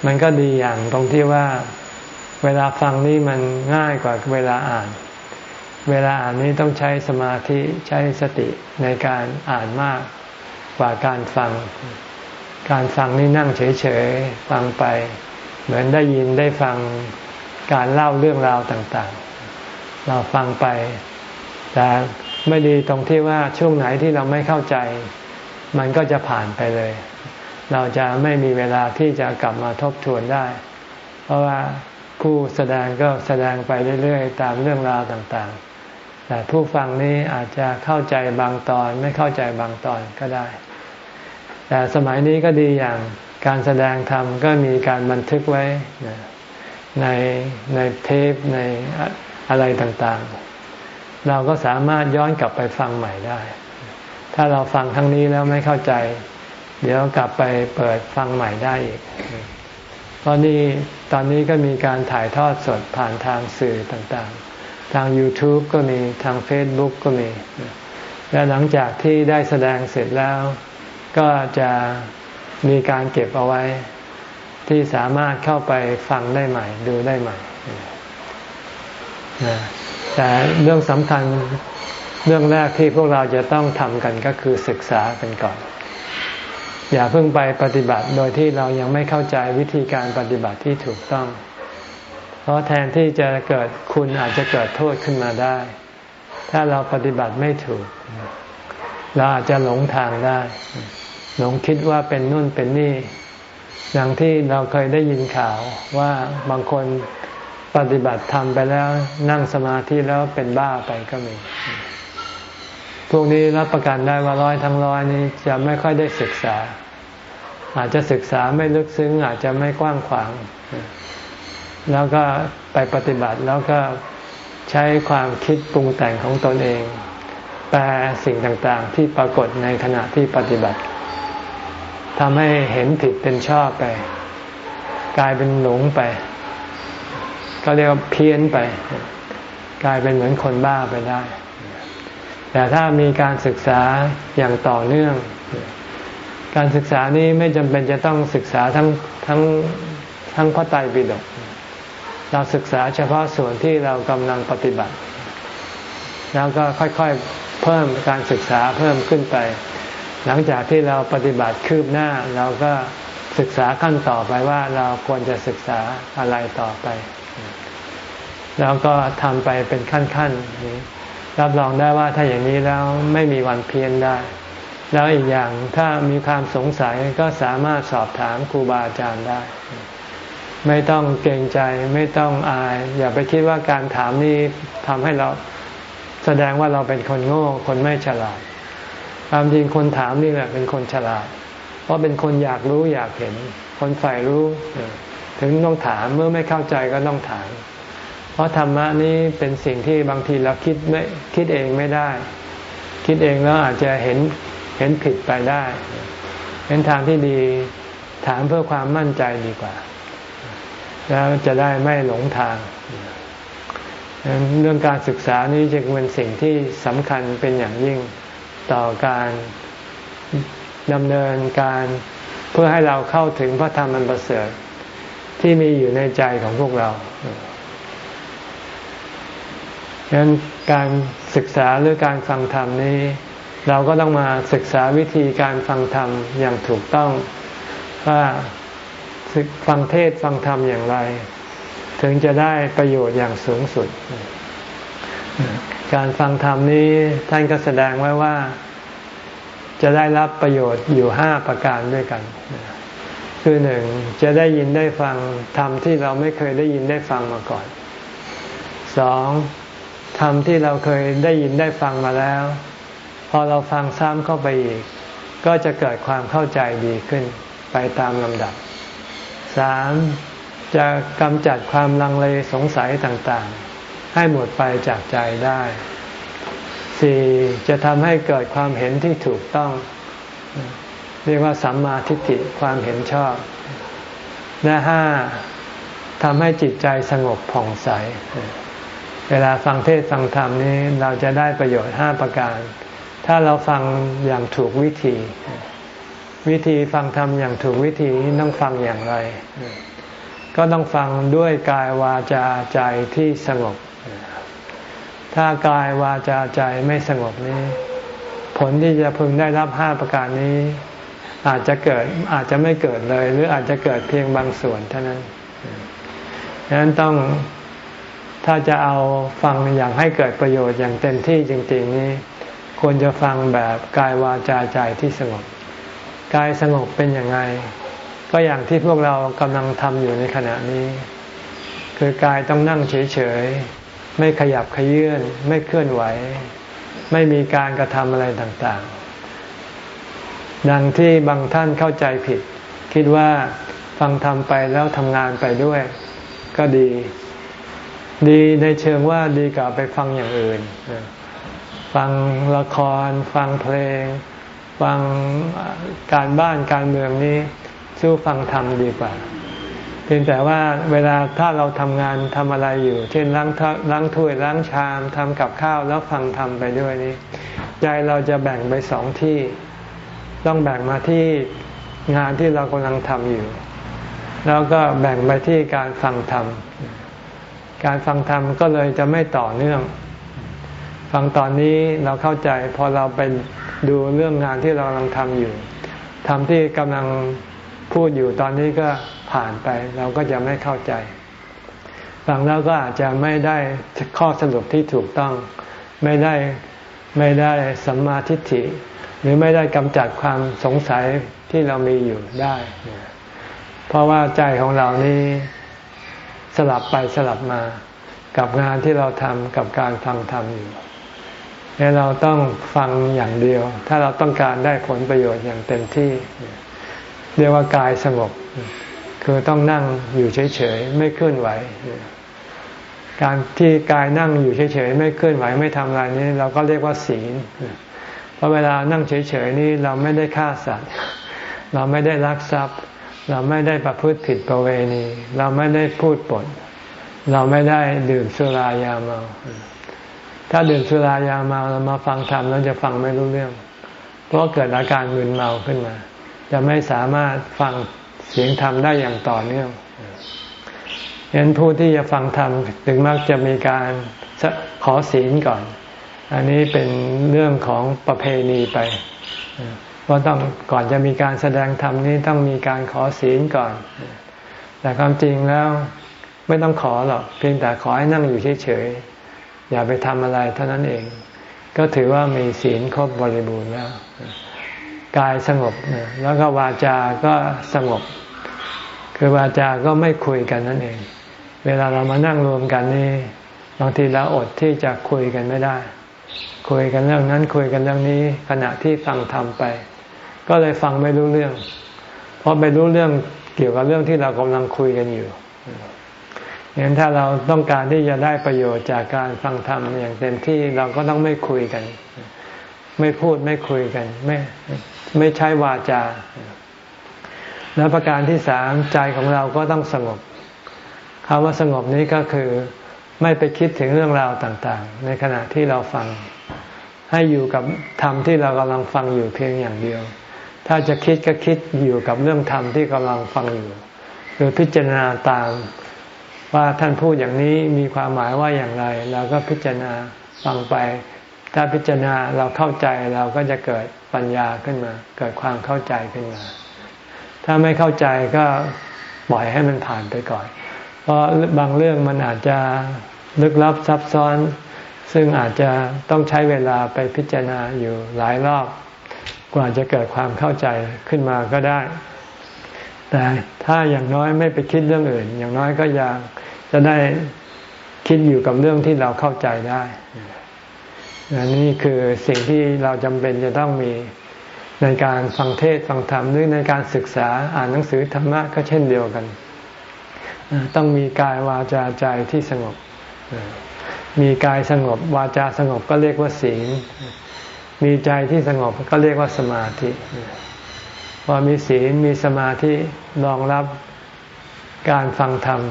มันก็ดีอย่างตรงที่ว่า เวลาฟังนี่มันง่ายกว่าเวลาอ่าน เวลาอ่านนี้ต้องใช้สมาธิใช้สติในการอ่านมากกว่าการฟัง การฟังนี่นั่งเฉยๆฟังไป เหมือนได้ยินได้ฟังการเล่าเรื่องราวต่างๆ เราฟังไป แต่ไม่ดีตรงที่ว่าช่วงไหนที่เราไม่เข้าใจ มันก็จะผ่านไปเลย เราจะไม่มีเวลาที่จะกลับมาทบทวนได้ เพราะว่า ผู้แสดงก็แสดงไปเรื่อยๆ ตามเรื่องราวต่างๆ แต่ผู้ฟังนี้อาจจะเข้าใจบางตอนไม่เข้าใจบางตอนก็ได้ แต่สมัยนี้ก็ดีอย่างการแสดงธรรมก็มีการบันทึกไว้ในในเทปในอะไรต่างๆ เราก็สามารถย้อนกลับไปฟังใหม่ได้ ถ้าเราฟังครั้งนี้แล้วไม่เข้าใจ เดี๋ยวกลับไปเปิดฟังใหม่ได้อีก ราะนี่ตอนนี้ก็มีการถ่ายทอดสดผ่านทางสื่อต่างๆ ทาง YouTube ก็มีทาง Facebook ก็มี และหลังจากที่ได้แสดงเสร็จแล้ว ก็จะมีการเก็บเอาไว้ ที่สามารถเข้าไปฟังได้ใหม่ ดูได้ใหม่แต่เรื่องสำคัญเรื่องแรกที่พวกเราจะต้องทำกันก็คือศึกษากันก่อน อย่าเพิ่งไปปฏิบัติโดยที่เรายังไม่เข้าใจวิธีการปฏิบัติที่ถูกต้อง เพราะแทนที่จะเกิดคุณอาจจะเกิดโทษขึ้นมาได้ ถ้าเราปฏิบัติไม่ถูก เราอาจจะหลงทางได้ หลงคิดว่าเป็นนู่นเป็นนี่อย่างที่เราเคยได้ยินข่าวว่าบางคนปฏิบัติทำไปแล้วนั่งสมาธิแล้วเป็นบ้าไปก็มี พวกนี้รับประกันได้ว่าร้อยทั้งร้อยนี้จะไม่ค่อยได้ศึกษา อาจจะศึกษาไม่ลึกซึ้ง อาจจะไม่กว้างขวาง แล้วก็ไปปฏิบัติแล้วก็ใช้ความคิดปรุงแต่งของตนเอง แปลสิ่งต่างๆ ที่ปรากฏในขณะที่ปฏิบัติทำให้เห็นผิดเป็นชอบไป กลายเป็นหลงไป ก็เรียกว่าเพี้ยนไป กลายเป็นเหมือนคนบ้าไปได้ แต่ถ้ามีการศึกษาอย่างต่อเนื่อง การศึกษานี้ไม่จำเป็นจะต้องศึกษาทั้งทั้งทั้งพระไตรปิฎกเราศึกษาเฉพาะส่วนที่เรากำลังปฏิบัติ แล้วก็ค่อยๆเพิ่มการศึกษาเพิ่มขึ้นไป หลังจากที่เราปฏิบัติคืบหน้าเราก็ศึกษาขั้นต่อไปว่าเราควรจะศึกษาอะไรต่อไป แล้วก็ทำไปเป็นขั้นๆนี้ รับรองได้ว่าถ้าอย่างนี้แล้วไม่มีวันเพี้ยนได้ แล้วอีกอย่างถ้ามีความสงสัยก็สามารถสอบถามครูบาอาจารย์ได้ ไม่ต้องเกรงใจไม่ต้องอาย อย่าไปคิดว่าการถามนี้ทำให้เราแสดงว่าเราเป็นคนโง่ คนไม่ฉลาดความจริงคนถามนี่แหละเป็นคนฉลาด เพเพราะเป็นคนอยากรู้อยากเห็น คนใฝ่รู้ ถึงต้องถามเมื่อไม่เข้าใจก็ต้องถาม เพราะธรรมะนี้เป็นสิ่งที่บางทีเราคิดไม่คิดเองไม่ได้ คิดเองแล้วอาจจะเห็นเห็นผิดไปได้เป็นทางที่ดีถามเพื่อความมั่นใจดีกว่า แล้วจะได้ไม่หลงทางเรื่องการศึกษานี้จึงเป็นสิ่งที่สำคัญเป็นอย่างยิ่งต่อการดำเนินการเพื่อให้เราเข้าถึงพระธรรมอันประเสริฐที่มีอยู่ในใจของพวกเรา ดังนั้นการศึกษาหรือการฟังธรรมนี้ เราก็ต้องมาศึกษาวิธีการฟังธรรมอย่างถูกต้องว่าฟังเทศฟังธรรมอย่างไร ถึงจะได้ประโยชน์อย่างสูงสุด การฟังธรรมนี้ท่านก็แสดงไว้ว่า จะได้รับประโยชน์อยู่ห้าประการด้วยกัน คือหนึ่งจะได้ยินได้ฟังธรรมที่เราไม่เคยได้ยินได้ฟังมาก่อนสอง ธรรมที่เราเคยได้ยินได้ฟังมาแล้ว พอเราฟังซ้ำเข้าไปอีก ก็จะเกิดความเข้าใจดีขึ้นไปตามลำดับสามจะกำจัดความลังเลสงสัยต่างๆ ให้หมดไปจากใจได้สี่จะทำให้เกิดความเห็นที่ถูกต้อง เรียกว่าสัมมาทิฏฐิความเห็นชอบ และห้าทำให้จิตใจสงบผ่องใส เวลาฟังเทศฟังธรรมนี้เราจะได้ประโยชน์ห้าประการ ถ้าเราฟังอย่างถูกวิธี วิธีฟังธรรมอย่างถูกวิธีนี้ต้องฟังอย่างไร ก็ต้องฟังด้วยกายวาจาใจที่สงบ ถ้ากายวาจาใจไม่สงบนี้ ผลที่จะพึงได้รับห้าประการนี้ อาจจะเกิดอาจจะไม่เกิดเลย หรืออาจจะเกิดเพียงบางส่วนเท่านั้นดังนั้นต้อง ถ้าจะเอาฟังอย่างให้เกิดประโยชน์อย่างเต็มที่จริง ๆ นี้ ควรจะฟังแบบกายวาจาใจที่สงบ กายสงบเป็นอย่างไรก็อย่างที่พวกเรากำลังทำอยู่ในขณะนี้ คือกายต้องนั่งเฉยๆ ไม่ขยับขยื่นไม่เคลื่อนไหว ไม่มีการกระทำอะไรต่างๆ ดังที่บางท่านเข้าใจผิด คิดว่าฟังทำไปแล้วทำงานไปด้วย ก็ดี ดีในเชิงว่าดีกว่าไปฟังอย่างอื่น ฟังละคร ฟังเพลง ฟังการบ้านการเมืองนี้สู้ฟังธรรมดีกว่า เพียงแต่ว่าเวลาถ้าเราทำงานทำอะไรอยู่ เช่นล้างล้างถ้วยล้างชามทำกับข้าวแล้วฟังทำไปด้วยนี้ใจเราจะแบ่งไปสองที่ ต้องแบ่งมาที่งานที่เรากำลังทำอยู่ แล้วก็แบ่งไปที่การฟังธรรม การฟังธรรมก็เลยจะไม่ต่อเนื่อง ฟังตอนนี้เราเข้าใจพอเราไปดูเรื่องงานที่เรากำลังทำอยู่ทำที่กำลังพูดอยู่ตอนนี้ก็ผ่านไปเราก็จะไม่เข้าใจ ฟังแล้วก็อาจจะไม่ได้ข้อสรุปที่ถูกต้อง ไม่ได้ไม่ได้สัมมาทิฏฐิ หรือไม่ได้กำจัดความสงสัยที่เรามีอยู่ได้ เพราะว่าใจของเรานี้ สลับไปสลับมากับงานที่เราทำกับการฟังธรรมอยู่เราต้องฟังอย่างเดียว ถ้าเราต้องการได้ผลประโยชน์อย่างเต็มที่ เรียกว่ากายสงบ คือต้องนั่งอยู่เฉยๆไม่เคลื่อนไหว การที่กายนั่งอยู่เฉยๆไม่เคลื่อนไหวไม่ทำอะไรนี้ เราก็เรียกว่าศีลเพราะเวลานั่งเฉยๆนี้เราไม่ได้ฆ่าสัตว์ เราไม่ได้ลักทรัพย์ เราไม่ได้ประพฤติผิดประเวณี เราไม่ได้พูดปด เราไม่ได้ดื่มสุรายาเมา ถ้าดื่มสุรายาเมาเรามาฟังธรรมเราจะฟังไม่รู้เรื่อง เพราะเกิดอาการมึนเมาขึ้นมา จะไม่สามารถฟังเสียงธรรมได้อย่างต่อเนื่องฉะนั้นผู้ที่จะฟังธรรมถึงมักจะมีการขอศีลก่อน อันนี้เป็นเรื่องของประเพณีไป ว่าะต้องก่อนจะมีการแสดงธรรมนี้ต้องมีการขอศีลก่อน แต่ความจริงแล้วไม่ต้องขอหรอกเพียงแต่ขอให้นั่งอยู่เฉยๆอย่าไปทำอะไรเท่านั้นเอง ก็ถือว่ามีศีลครบบริบูรณ์แล้วกายสงบแล้วก็วาจาก็สงบ คือวาจาก็ไม่คุยกันนั่นเอง เวลาเรามานั่งรวมกันนี่บางทีเราอดที่จะคุยกันไม่ได้ คุยกันเรื่องนั้นคุยกันเรื่องนี้ขณะที่ฟังธรรมไป ก็เลยฟังไม่รู้เรื่อง เพราะไปรู้เรื่องเกี่ยวกับเรื่องที่เรากำลังคุยกันอยู่งั้นถ้าเราต้องการที่จะได้ประโยชน์จากการฟังธรรมอย่างเต็มที่เราก็ต้องไม่คุยกัน ไม่พูดไม่คุยกัน ไม่ไม่ใช้วาจา แล้วประการที่สามใจของเราก็ต้องสงบคำว่าสงบนี้ก็คือไม่ไปคิดถึงเรื่องราวต่างๆ ในขณะที่เราฟัง ให้อยู่กับธรรมที่เรากำลังฟังอยู่เพียงอย่างเดียว ถ้าจะคิดก็คิดอยู่กับเรื่องธรรมที่กำลังฟังอยู่หรือพิจารณาตามว่าท่านพูดอย่างนี้มีความหมายว่าอย่างไรเราก็พิจารณาฟังไป ถ้าพิจารณาเราเข้าใจเราก็จะเกิดปัญญาขึ้นมา เกิดความเข้าใจขึ้นมา ถ้าไม่เข้าใจก็ปล่อยให้มันผ่านไปก่อน เพราะบางเรื่องมันอาจจะลึกลับซับซ้อน ซึ่งอาจจะต้องใช้เวลาไปพิจารณาอยู่หลายรอบ ว่าจะเกิดความเข้าใจขึ้นมาก็ได้ แต่ถ้าอย่างน้อยไม่ไปคิดเรื่องอื่น อย่างน้อยก็ยังจะได้คิดอยู่กับเรื่องที่เราเข้าใจได้นี่คือสิ่งที่เราจำเป็นจะต้องมีในการฟังเทศฟังธรรมหรือในการศึกษาอ่านหนังสือธรรมะก็เช่นเดียวกัน ต้องมีกายวาจาใจที่สงบ มีกายสงบวาจาสงบก็เรียกว่าศีล มีใจที่สงบก็เรียกว่าสมาธิพอมีศีลมีสมาธิรองรับการฟังธรรม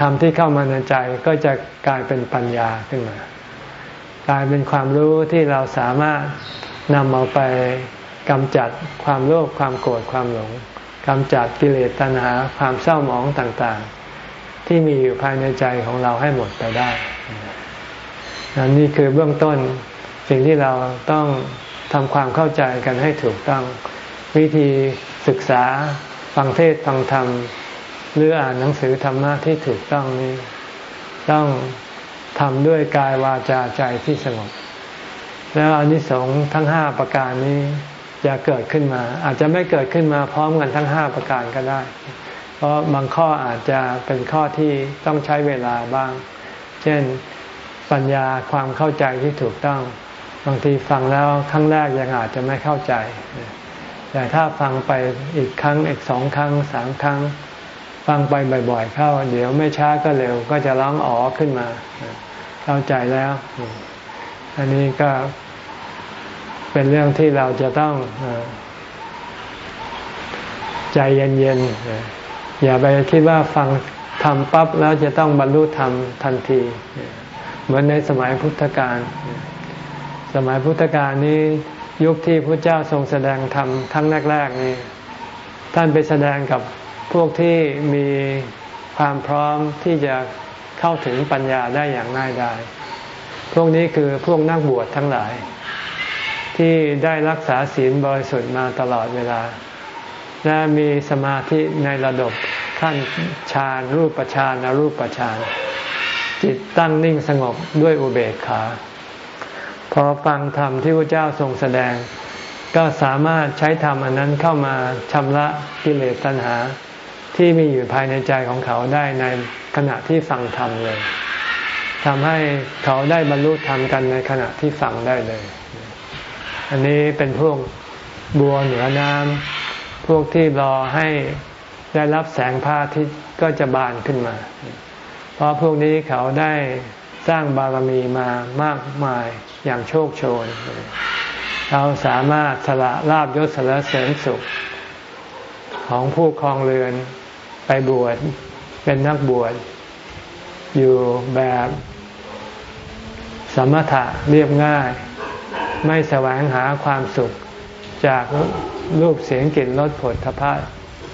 ธรรมที่เข้ามาในใจก็จะกลายเป็นปัญญาขึ้นมากลายเป็นความรู้ที่เราสามารถนำเอาไปกำจัดความโลภความโกรธความหลงกำจัดกิเลสตัณหาความเศร้าหมองต่างๆ ที่มีอยู่ภายในใจของเราให้หมดไปได้นนี่คือเบื้องต้น สิ่งที่เราต้องทำความเข้าใจกันให้ถูกต้อง วิธีศึกษาฟังเทศฟังธรรม หรืออ่านหนังสือธรรมะที่ถูกต้องนี้ ต้องทำด้วยกายวาจาใจที่สงบแล้วอนิสงส์ทั้งห้าประการนี้จะเกิดขึ้นมา อาจจะไม่เกิดขึ้นมาพร้อมกันทั้งห้าประการก็ได้ เพราะบางข้ออาจจะเป็นข้อที่ต้องใช้เวลาบ้าง เช่นปัญญาความเข้าใจที่ถูกต้อง บางทีฟังแล้วครั้งแรกยังอาจจะไม่เข้าใจ แต่ถ้าฟังไปอีกครั้งอีกสองครั้งสามครั้ง ฟังไปบ่อย ๆ เข้า เดี๋ยวไม่ช้าก็เร็วก็จะร้องอ๋อขึ้นมา เข้าใจแล้ว อันนี้ก็เป็นเรื่องที่เราจะต้องใจเย็นๆ อย่าไปคิดว่าฟังทำปั๊บแล้วจะต้องบรรลุธรรมทันที เหมือนในสมัยพุทธกาล สมัยพุทธกาลนี้ยุคที่พระเจ้าทรงแสดงธรรมครั้งแรกๆนี่ท่านไปแสดงกับพวกที่มีความพร้อมที่จะเข้าถึงปัญญาได้อย่างง่ายดายพวกนี้คือพวกนักบวชทั้งหลาย ที่ได้รักษาศีลบริสุทธิ์มาตลอดเวลา และมีสมาธิในระดับขั้นฌานรูปฌานอรูปฌานจิตตั้งนิ่งสงบด้วยอุเบกขา พอฟังธรรมที่พระเจ้าทรงแสดง ก็สามารถใช้ธรรมอันนั้นเข้ามาชำระกิเลสตัณหา ที่มีอยู่ภายในใจของเขาได้ในขณะที่ฟังธรรมเลยทำให้เขาได้บรรลุธรรมกันในขณะที่ฟังได้เลย อันนี้เป็นพวกบัวเหนือน้ำพวกที่รอให้ได้รับแสงพระอาทิตย์ก็จะบานขึ้นมา เพราะพวกนี้เขาได้ สร้างบารมีมามากมายอย่างโชคโชน เราสามารถสละลาบยศสละเสริญสุข ของผู้คลองเรือนไปบวชเป็นนักบวชอยู่แบบสมถะเรียบง่าย ไม่แสวงหาความสุขจากรูปเสียงกลิ่นรสผลทพะ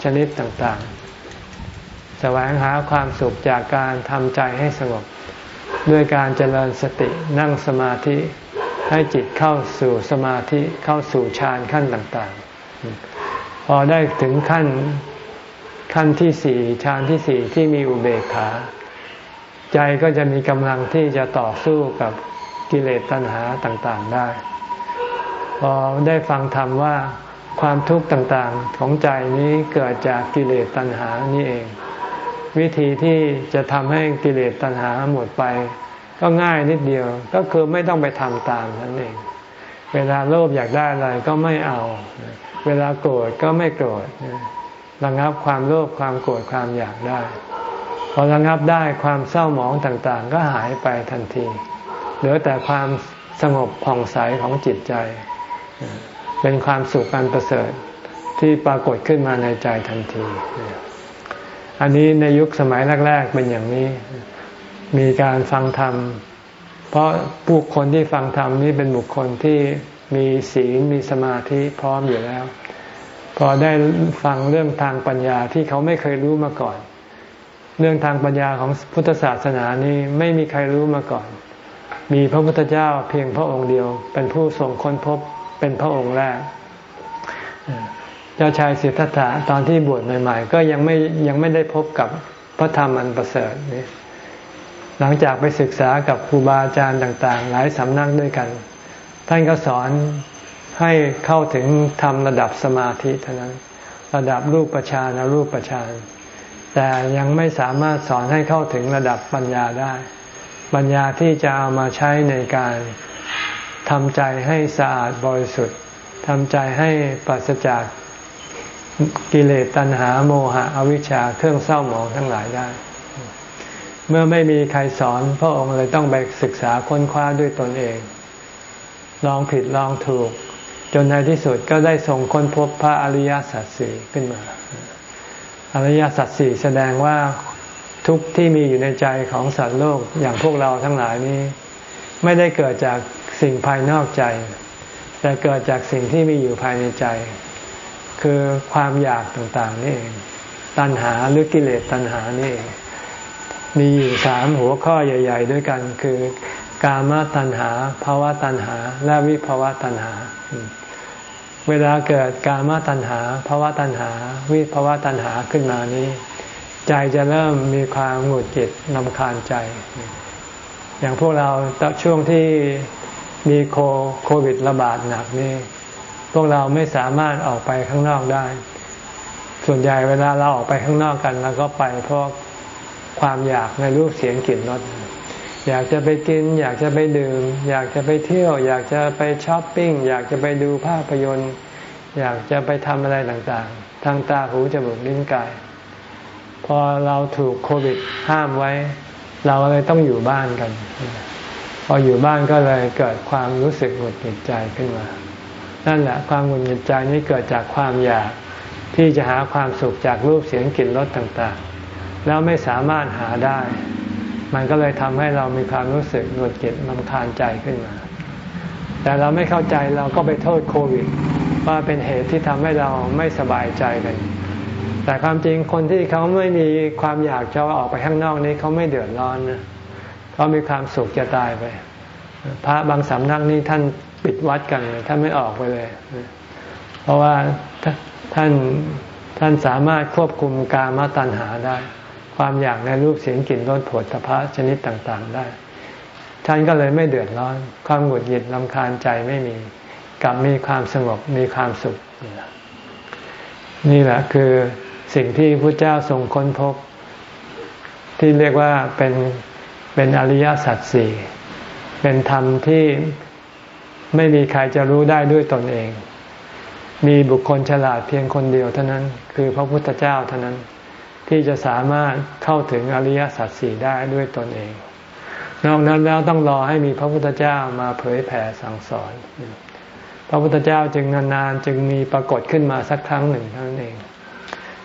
ชนิดต่างๆ แสวงหาความสุขจากการทำใจให้สงบ ด้วยการเจริญสตินั่งสมาธิ ให้จิตเข้าสู่สมาธิเข้าสู่ฌานขั้นต่างๆ พอได้ถึงขั้นขั้นที่สี่ฌานที่สี่ที่มีอุเบกขา ใจก็จะมีกำลังที่จะต่อสู้กับกิเลสตัณหาต่างๆได้ พอได้ฟังธรรมว่าความทุกข์ต่างๆของใจนี้เกิดจากกิเลสตัณหานี่เอง วิธีที่จะทำให้กิเลสตัณหาหมดไป ก็ง่ายนิดเดียวก็คือไม่ต้องไปทำตามนั่นเอง เวลาโลภอยากได้อะไรก็ไม่เอา เวลาโกรธก็ไม่โกรธระงับความโลภความโกรธความอยากได้ พอระงับได้ความเศร้าหมองต่างๆ ก็หายไปทันที เหลือแต่ความสงบผ่องใสของจิตใจ เป็นความสุขอันประเสริฐที่ปรากฏขึ้นมาในใจทันที อันนี้ในยุคสมัยแรก ๆ เป็นอย่างนี้ มีการฟังธรรม เพราะผู้คนที่ฟังธรรมนี้เป็นบุคคลที่มีศีลมีสมาธิพร้อมอยู่แล้ว พอได้ฟังเรื่องทางปัญญาที่เขาไม่เคยรู้มาก่อน เรื่องทางปัญญาของพุทธศาสนานี้ไม่มีใครรู้มาก่อน มีพระพุทธเจ้าเพียงพระองค์เดียว เป็นผู้ทรงค้นพบเป็นพระองค์แรก เจ้าชายสิทธัตถะตอนที่บวชใหม่ ๆ ก็ยังไม่ยังไม่ได้พบกับพระธรรมอันประเสริฐนี่หลังจากไปศึกษากับครูบาอาจารย์ต่าง ๆ หลายสำนักด้วยกัน ท่านก็สอนให้เข้าถึงธรรมระดับสมาธิเท่านั้น ระดับรูปปัชานรูปปัชานแต่ยังไม่สามารถสอนให้เข้าถึงระดับปัญญาได้ ปัญญาที่จะเอามาใช้ในการทำใจให้สะอาดบริสุทธิ์ทำใจให้ปราศจาก กิเลสตัณหาโมหะอวิชชาเครื่องเศร้าหมองทั้งหลายได้ เมื่อไม่มีใครสอนพระองค์เลยต้องไปศึกษาค้นคว้าด้วยตนเอง ลองผิดลองถูก จนในที่สุดก็ได้ทรงค้นพบพระอริยสัจสี่ขึ้นมา อริยสัจสี่แสดงว่าทุกที่มีอยู่ในใจของสัตว์โลกอย่างพวกเราทั้งหลายนี้ ไม่ได้เกิดจากสิ่งภายนอกใจ แต่เกิดจากสิ่งที่มีอยู่ภายในใจ คือความอยากต่างๆนี่เอง ตัณหาหรือกิเลสตัณหานี่เองมีอยู่สามหัวข้อใหญ่ ๆ ด้วยกัน คือกามตัณหาภาวะตัณหา และวิภาวะตัณหา เวลาเกิดกามตัณหาภาวะตัณหา วิภาวะตัณหาขึ้นมานี้ ใจจะเริ่มมีความหงุดหงิดนำคาญใจ อย่างพวกเราช่วงที่มีโคโควิดระบาดหนักนี่ วกเราไม่สามารถออกไปข้างนอกได้ ส่วนใหญ่เวลาเราออกไปข้างนอกกันเราก็ไปเพราะความอยากในรูปเสียงกลิ่นรสอยากจะไปกิน อยากจะไปดื่ม อยากจะไปเที่ยว อยากจะไปช้อปปิ้ง อยากจะไปดูภาพยนตร์ อยากจะไปทำอะไรต่างๆ ทางตาหูจมูกลิ้นกาย พอเราถูกโควิดห้ามไว้ เราเลยต้องอยู่บ้านกัน พออยู่บ้านก็เลยเกิดความรู้สึกหงุดหงิดใจขึ้นมา นั่นแหละความหงุดหงิดใจนี้เกิดจากความอยากที่จะหาความสุขจากรูปเสียงกลิ่นรสต่างๆ แล้วไม่สามารถหาได้ มันก็เลยทำให้เรามีความรู้สึกหงุดหงิดลำคาญใจขึ้นมา แต่เราไม่เข้าใจเราก็ไปโทษโควิด ว่าเป็นเหตุที่ทำให้เราไม่สบายใจกัน แต่ความจริงคนที่เขาไม่มีความอยากจะออกไปข้างนอกนี้เขาไม่เดือดร้อนนะเขามีความสุขจะตายไป พระบางสำนักนี้ท่าน ปิดวัดกันเลยท่านไม่ออกไปเลย เพราะว่าท่านท่านสามารถควบคุมกามตัณหาได้ ความอยากในรูปเสียงกลิ่นรสผลพระชนิดต่างๆได้ ท่านก็เลยไม่เดือดร้อน ความหงุดหงิดลำคาญใจไม่มีกลับมีความสงบมีความสุข นี่แหละคือสิ่งที่พระเจ้าทรงค้นพบ ที่เรียกว่าเป็นเป็นอริยสัจสี่เป็นธรรมที่ ไม่มีใครจะรู้ได้ด้วยตนเอง มีบุคคลฉลาดเพียงคนเดียวเท่านั้น คือพระพุทธเจ้าเท่านั้น ที่จะสามารถเข้าถึงอริยสัจสี่ได้ด้วยตนเอง นอกนั้นแล้วต้องรอให้มีพระพุทธเจ้ามาเผยแผ่สั่งสอน พระพุทธเจ้าจึงนานๆจึงมีปรากฏขึ้นมาสักครั้งหนึ่งเท่านั้นเอง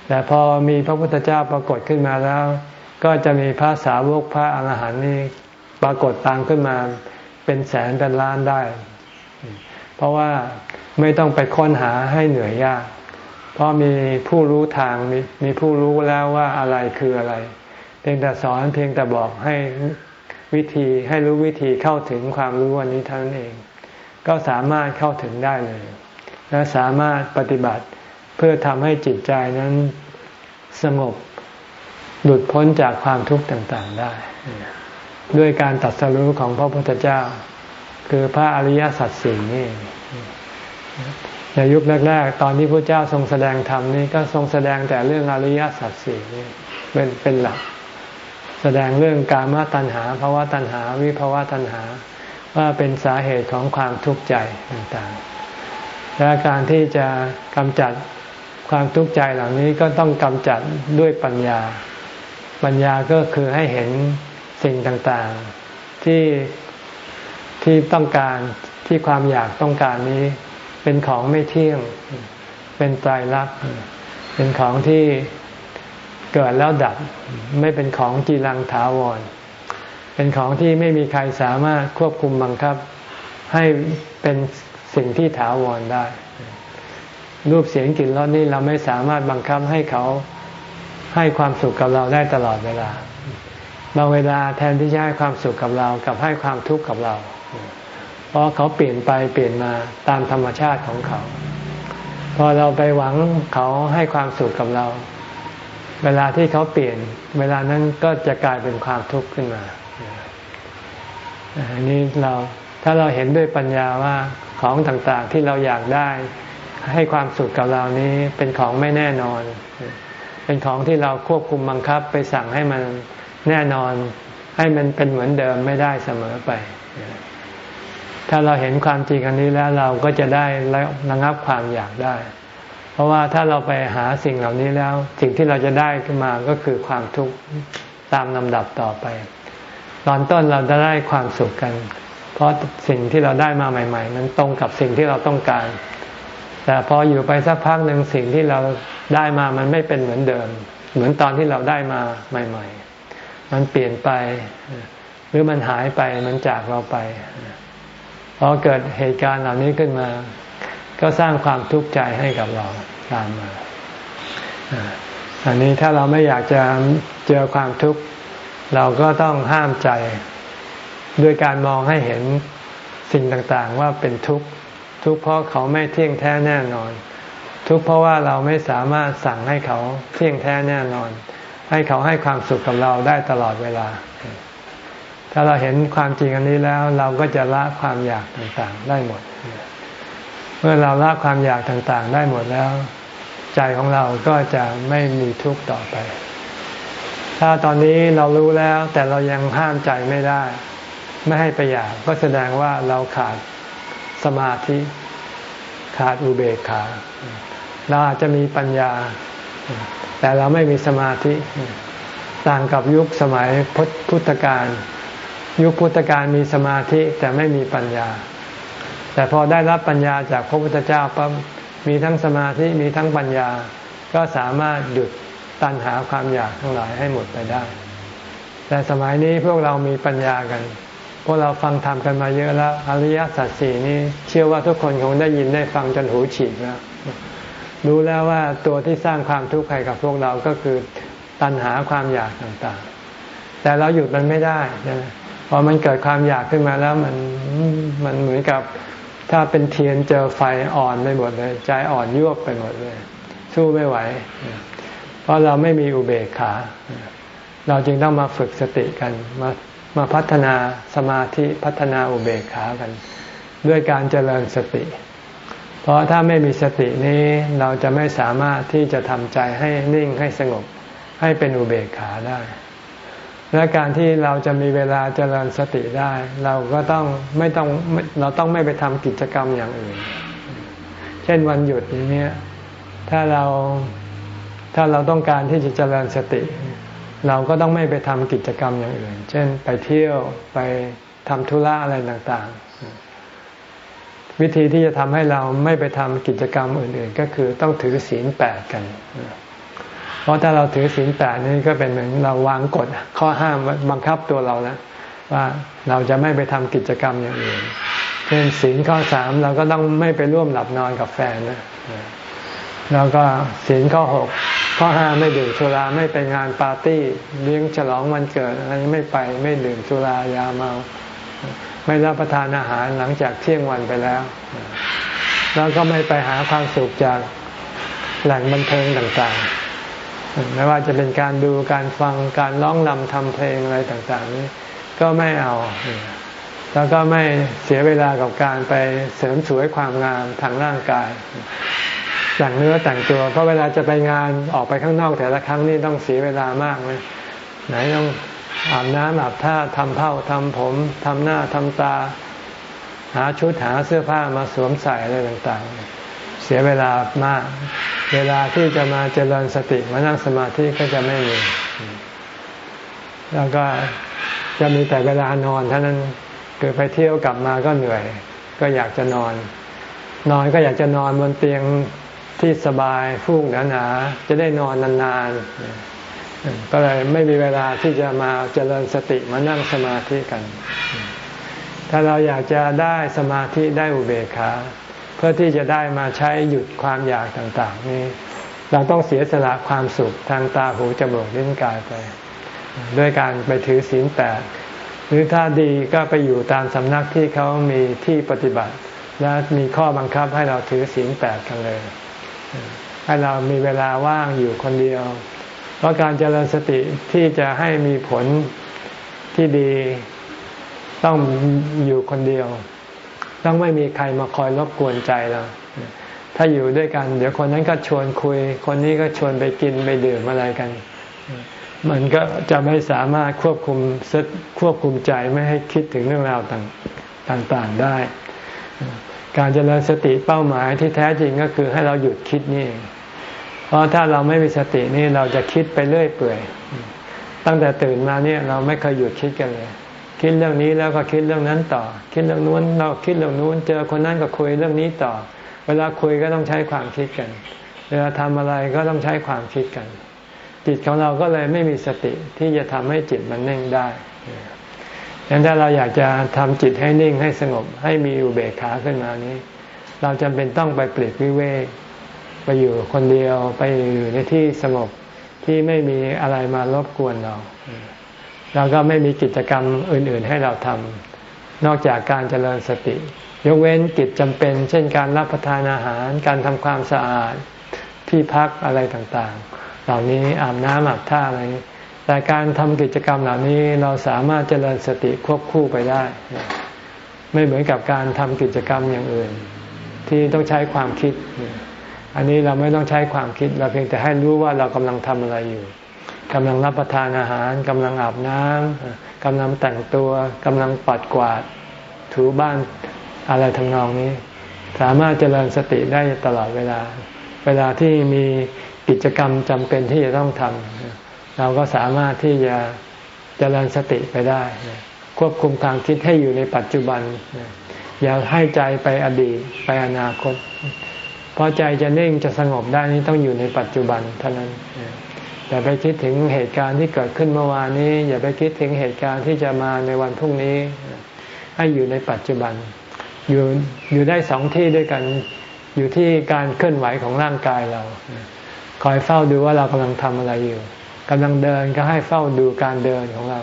แต่พอมีพระพุทธเจ้าปรากฏขึ้นมาแล้ว ก็จะมีพระสาวกพระอรหันต์นี่ปรากฏตามขึ้นมาเป็นแสนเป็นล้านได้ เพราะว่าไม่ต้องไปค้นหาให้เหนื่อยยาก เพราะมีผู้รู้ทางมีมีผู้รู้แล้วว่าอะไรคืออะไร เพียงแต่สอนเพียงแต่บอกให้วิธีให้รู้วิธีเข้าถึงความรู้วันนี้เท่านั้นเอง ก็สามารถเข้าถึงได้เลย และสามารถปฏิบัติเพื่อทำให้จิตใจนั้นสงบหลุดพ้นจากความทุกข์ต่างๆได้ ด้วยการตัดสรู้ของพระพุทธเจ้า คือพระอริยสัจสี่นี่ในยุคแรก ๆ ตอนที่พระเจ้าทรงแสดงธรรมนี่ก็ทรงแสดงแต่เรื่องอริยสัจสี่นี่เป็นเป็นหลัก แสดงเรื่องกามตัณหาภาวะตัณหา วิภาวะตัณหา ว่าเป็นสาเหตุของความทุกข์ใจต่างๆ และการที่จะกำจัดความทุกข์ใจเหล่านี้ก็ต้องกำจัดด้วยปัญญา ปัญญาก็คือให้เห็นสิ่งต่างๆ ที่ ที่ต้องการที่ความอยากต้องการนี้ เป็นของไม่เที่ยง เป็นไตรลักษณ์เป็นของที่เกิดแล้วดับ ไม่เป็นของจีรังถาวร เป็นของที่ไม่มีใครสามารถควบคุมบังคับ ให้เป็นสิ่งที่ถาวรได้ รูปเสียงกลิ่นรสนี่เราไม่สามารถบังคับให้เขาให้ความสุขกับเราได้ตลอดเวลา บางเวลาแทนที่จะให้ความสุขกับเรากับให้ความทุกข์กับเรา เพราะเขาเปลี่ยนไปเปลี่ยนมาตามธรรมชาติของเขา พอเราไปหวังเขาให้ความสุขกับเรา เวลาที่เขาเปลี่ยน เวลานั้นก็จะกลายเป็นความทุกข์ขึ้นมาอันนี้เราถ้าเราเห็นด้วยปัญญาว่าของต่างๆที่เราอยากได้ ให้ความสุขกับเรานี้เป็นของไม่แน่นอน เป็นของที่เราควบคุมบังคับไปสั่งให้มันแน่นอน ให้มันเป็นเหมือนเดิมไม่ได้เสมอไป ถ้าเราเห็นความจริงอันนี้แล้วเราก็จะได้ระงับความอยากได้ เพราะว่าถ้าเราไปหาสิ่งเหล่านี้แล้ว สิ่งที่เราจะได้ขึ้นมาก็คือความทุกข์ตามลำดับต่อไป ตอนต้นเราจะได้ความสุขกัน เพราะสิ่งที่เราได้มาใหม่ ๆ มันตรงกับสิ่งที่เราต้องการ แต่พออยู่ไปสักพักหนึ่งสิ่งที่เราได้มามันไม่เป็นเหมือนเดิม เหมือนตอนที่เราได้มาใหม่ ๆ มันเปลี่ยนไป หรือมันหายไปมันจากเราไป อเกิดเหตุการณ์เหล่านี้ขึ้นมา ก็สร้างความทุกข์ใจให้กับเราตามมาอันนี้ถ้าเราไม่อยากจะเจอความทุกข์ เราก็ต้องห้ามใจด้วยการมองให้เห็นสิ่งต่างๆ ว่าเป็นทุกข์ทุกข์เพราะเขาไม่เที่ยงแท้แน่นอน ทุกข์เพราะว่าเราไม่สามารถสั่งให้เขาเที่ยงแท้แน่นอน ให้เขาให้ความสุขกับเราได้ตลอดเวลา ถ้าเราเห็นความจริงอันนี้แล้ว เราก็จะละความอยากต่างๆ ได้หมด เมื่อเราละความอยากต่างๆ ได้หมดแล้ว ใจของเราก็จะไม่มีทุกข์ต่อไป ถ้าตอนนี้เรารู้แล้วแต่เรายังห้ามใจไม่ได้ ไม่ให้ไปอยากก็แสดงว่าเราขาดสมาธิขาดอุเบกขาเราอาจจะมีปัญญา แต่เราไม่มีสมาธิ ต่างกับยุคสมัยพุทธกาล ยุคพุทธกาลมีสมาธิแต่ไม่มีปัญญา แต่พอได้รับปัญญาจากพระพุทธเจ้าปั๊บมีทั้งสมาธิมีทั้งปัญญา ก็สามารถหยุดตัณหาความอยากทั้งหลายให้หมดไปได้ แต่สมัยนี้พวกเรามีปัญญากัน พวกเราฟังธรรมกันมาเยอะแล้ว อริยสัจสี่นี้เชื่อว่าทุกคนคงได้ยินได้ฟังจนหูฉีกแล้วรู้แล้วว่าตัวที่สร้างความทุกข์ให้กับพวกเราก็คือตัณหาความอยากต่างๆ แต่เราหยุดมันไม่ได้นะ พอมันเกิดความอยากขึ้นมาแล้วมันมันเหมือนกับถ้าเป็นเทียนเจอไฟอ่อนไปหมดเลย ใจอ่อนยวบไปหมดเลย สู้ไม่ไหว เพราะเราไม่มีอุเบกขา เราจึงต้องมาฝึกสติกันมามาพัฒนาสมาธิพัฒนาอุเบกขากัน ด้วยการเจริญสติ เพราะถ้าไม่มีสตินี้เราจะไม่สามารถที่จะทำใจให้นิ่งให้สงบให้เป็นอุเบกขาได้ และการที่เราจะมีเวลาเจริญสติได้ เราก็ต้องไม่ต้องเราต้องไม่ไปทำกิจกรรมอย่างอื่น เช่นวันหยุดอย่างนี้ถ้าเราถ้าเราต้องการที่จะเจริญสติ เราก็ต้องไม่ไปทำกิจกรรมอย่างอื่น เช่น ไปเที่ยวไปทำธุระอะไรต่างๆ วิธีที่จะทำให้เราไม่ไปทำกิจกรรมอื่น ๆ ก็คือต้องถือศีลแปดกัน เพราะถ้าเราถือศีลแปดนี่ก็เป็นเหมือนเราวางกฎข้อห้ามบังคับตัวเราแล้วว่าเราจะไม่ไปทำกิจกรรมอย่างอื่นเช่นศีลข้อสามเราก็ต้องไม่ไปร่วมหลับนอนกับแฟนนะแล้วก็ศีลข้อหกข้อห้าไม่ดื่มสุราไม่ไปงานปาร์ตี้เลี้ยงฉลองวันเกิดอะไรไม่ไปไม่ดื่มสุรายาเมา ไม่รับประทานอาหารหลังจากเที่ยงวันไปแล้ว แล้วก็ไม่ไปหาความสุขจากแหล่งบันเทิงต่างๆ ไม่ว่าจะเป็นการดูการฟังการร้องนำทำเพลงอะไรต่างๆ นี้ ก็ไม่เอา แล้วก็ไม่เสียเวลากับการไปเสริมสวยความงามทางร่างกาย แต่งเนื้อแต่งตัว เพราะเวลาจะไปงานออกไปข้างนอกแต่ละครั้งนี่ต้องเสียเวลามากเลยไหนต้องอาบน้ำอาบท่าทำเผ้าทำผมทำหน้าทำตา หาชุดหาเสื้อผ้ามาสวมใส่อะไรต่างๆ เสียเวลามาก เวลาที่จะมาเจริญสติมานั่งสมาธิก็จะไม่มี แล้วก็จะมีแต่เวลานอนเท่านั้นคือไปเที่ยวกลับมาก็เหนื่อย ก็อยากจะนอน นอนก็อยากจะนอนบนเตียงที่สบายฟูกหนาๆจะได้นอนนานๆ ก็เลยไม่มีเวลาที่จะมาเจริญสติมานั่งสมาธิกัน ถ้าเราอยากจะได้สมาธิได้อุเบกขา พื่อที่จะได้มาใช้หยุดความอยากต่างๆ นี้ เราต้องเสียสละความสุขทางตาหูจมูกลิ้นกายไป ด้วยการไปถือศีลแปดหรือถ้าดีก็ไปอยู่ตามสำนักที่เขามีที่ปฏิบัติ และมีข้อบังคับให้เราถือศีลแปดกันเลย ให้เรามีเวลาว่างอยู่คนเดียว เพราะการเจริญสติที่จะให้มีผลที่ดีต้องอยู่คนเดียว ต้องไม่มีใครมาคอยรบกวนใจเรา ถ้าอยู่ด้วยกัน เดี๋ยวคนนั้นก็ชวนคุย คนนี้ก็ชวนไปกินไปดื่มอะไรกัน มันก็จะไม่สามารถควบคุมควบคุมใจไม่ให้คิดถึงเรื่องราวต่างๆได้ การเจริญสติเป้าหมายที่แท้จริงก็คือให้เราหยุดคิดนี่เองเพราะถ้าเราไม่มีสตินี่เราจะคิดไปเรื่อยเปื่อย ตั้งแต่ตื่นมาเนี่ยเราไม่เคยหยุดคิดกันเลย คิดเรื่องนี้แล้วก็คิดเรื่องนั้นต่อ คิดเรื่องนู้นเราคิดเรื่องนู้น เจอคนนั้นก็คุยเรื่องนี้ต่อ เวลาคุยก็ต้องใช้ความคิดกัน เวลาทำอะไรก็ต้องใช้ความคิดกัน จิตของเราก็เลยไม่มีสติที่จะทำให้จิตมันนิ่งได้ยันถ้าเราอยากจะทำจิตให้นิ่งให้สงบ ให้มีอุเบกขาขึ้นมานี้ เราจำเป็นต้องไปปลีกวิเวกไปอยู่คนเดียวไปอยู่ในที่สงบที่ไม่มีอะไรมารบกวนเรา เราก็ไม่มีกิจกรรมอื่น ๆ ให้เราทำนอกจากการเจริญสติ ยกเว้นกิจจำเป็น เช่นการรับประทานอาหาร การทำความสะอาดที่พักอะไรต่างๆ เหล่านี้อาบน้ำอาบท่าอะไรแต่การทำกิจกรรมเหล่านี้เราสามารถเจริญสติควบคู่ไปได้ ไม่เหมือนกับการทำกิจกรรมอย่างอื่น ที่ต้องใช้ความคิด อันนี้เราไม่ต้องใช้ความคิด เราเพียงแต่ให้รู้ว่าเรากำลังทำอะไรอยู่ กำลังรับประทานอาหารกำลังอาบน้ำกำลังแต่งตัวกำลังปัดกวาดถูบ้านอะไรทำนองนี้ สามารถเจริญสติได้ตลอดเวลา เวลาที่มีกิจกรรมจำเป็นที่จะต้องทำเราก็สามารถที่จะเจริญสติไปได้ ควบคุมความคิดให้อยู่ในปัจจุบัน อย่าให้ใจไปอดีตไปอนาคต เพราะใจจะนิ่งจะสงบได้นี้ต้องอยู่ในปัจจุบันเท่านั้น อย่าไปคิดถึงเหตุการณ์ที่เกิดขึ้นเมื่อวานนี้ อย่าไปคิดถึงเหตุการณ์ที่จะมาในวันพรุ่งนี้ ให้อยู่ในปัจจุบัน อยู่อยู่ได้สองที่ด้วยกันอยู่ที่การเคลื่อนไหวของร่างกายเรา คอยเฝ้าดูว่าเรากำลังทำอะไรอยู่กำลังเดินก็ให้เฝ้าดูการเดินของเรา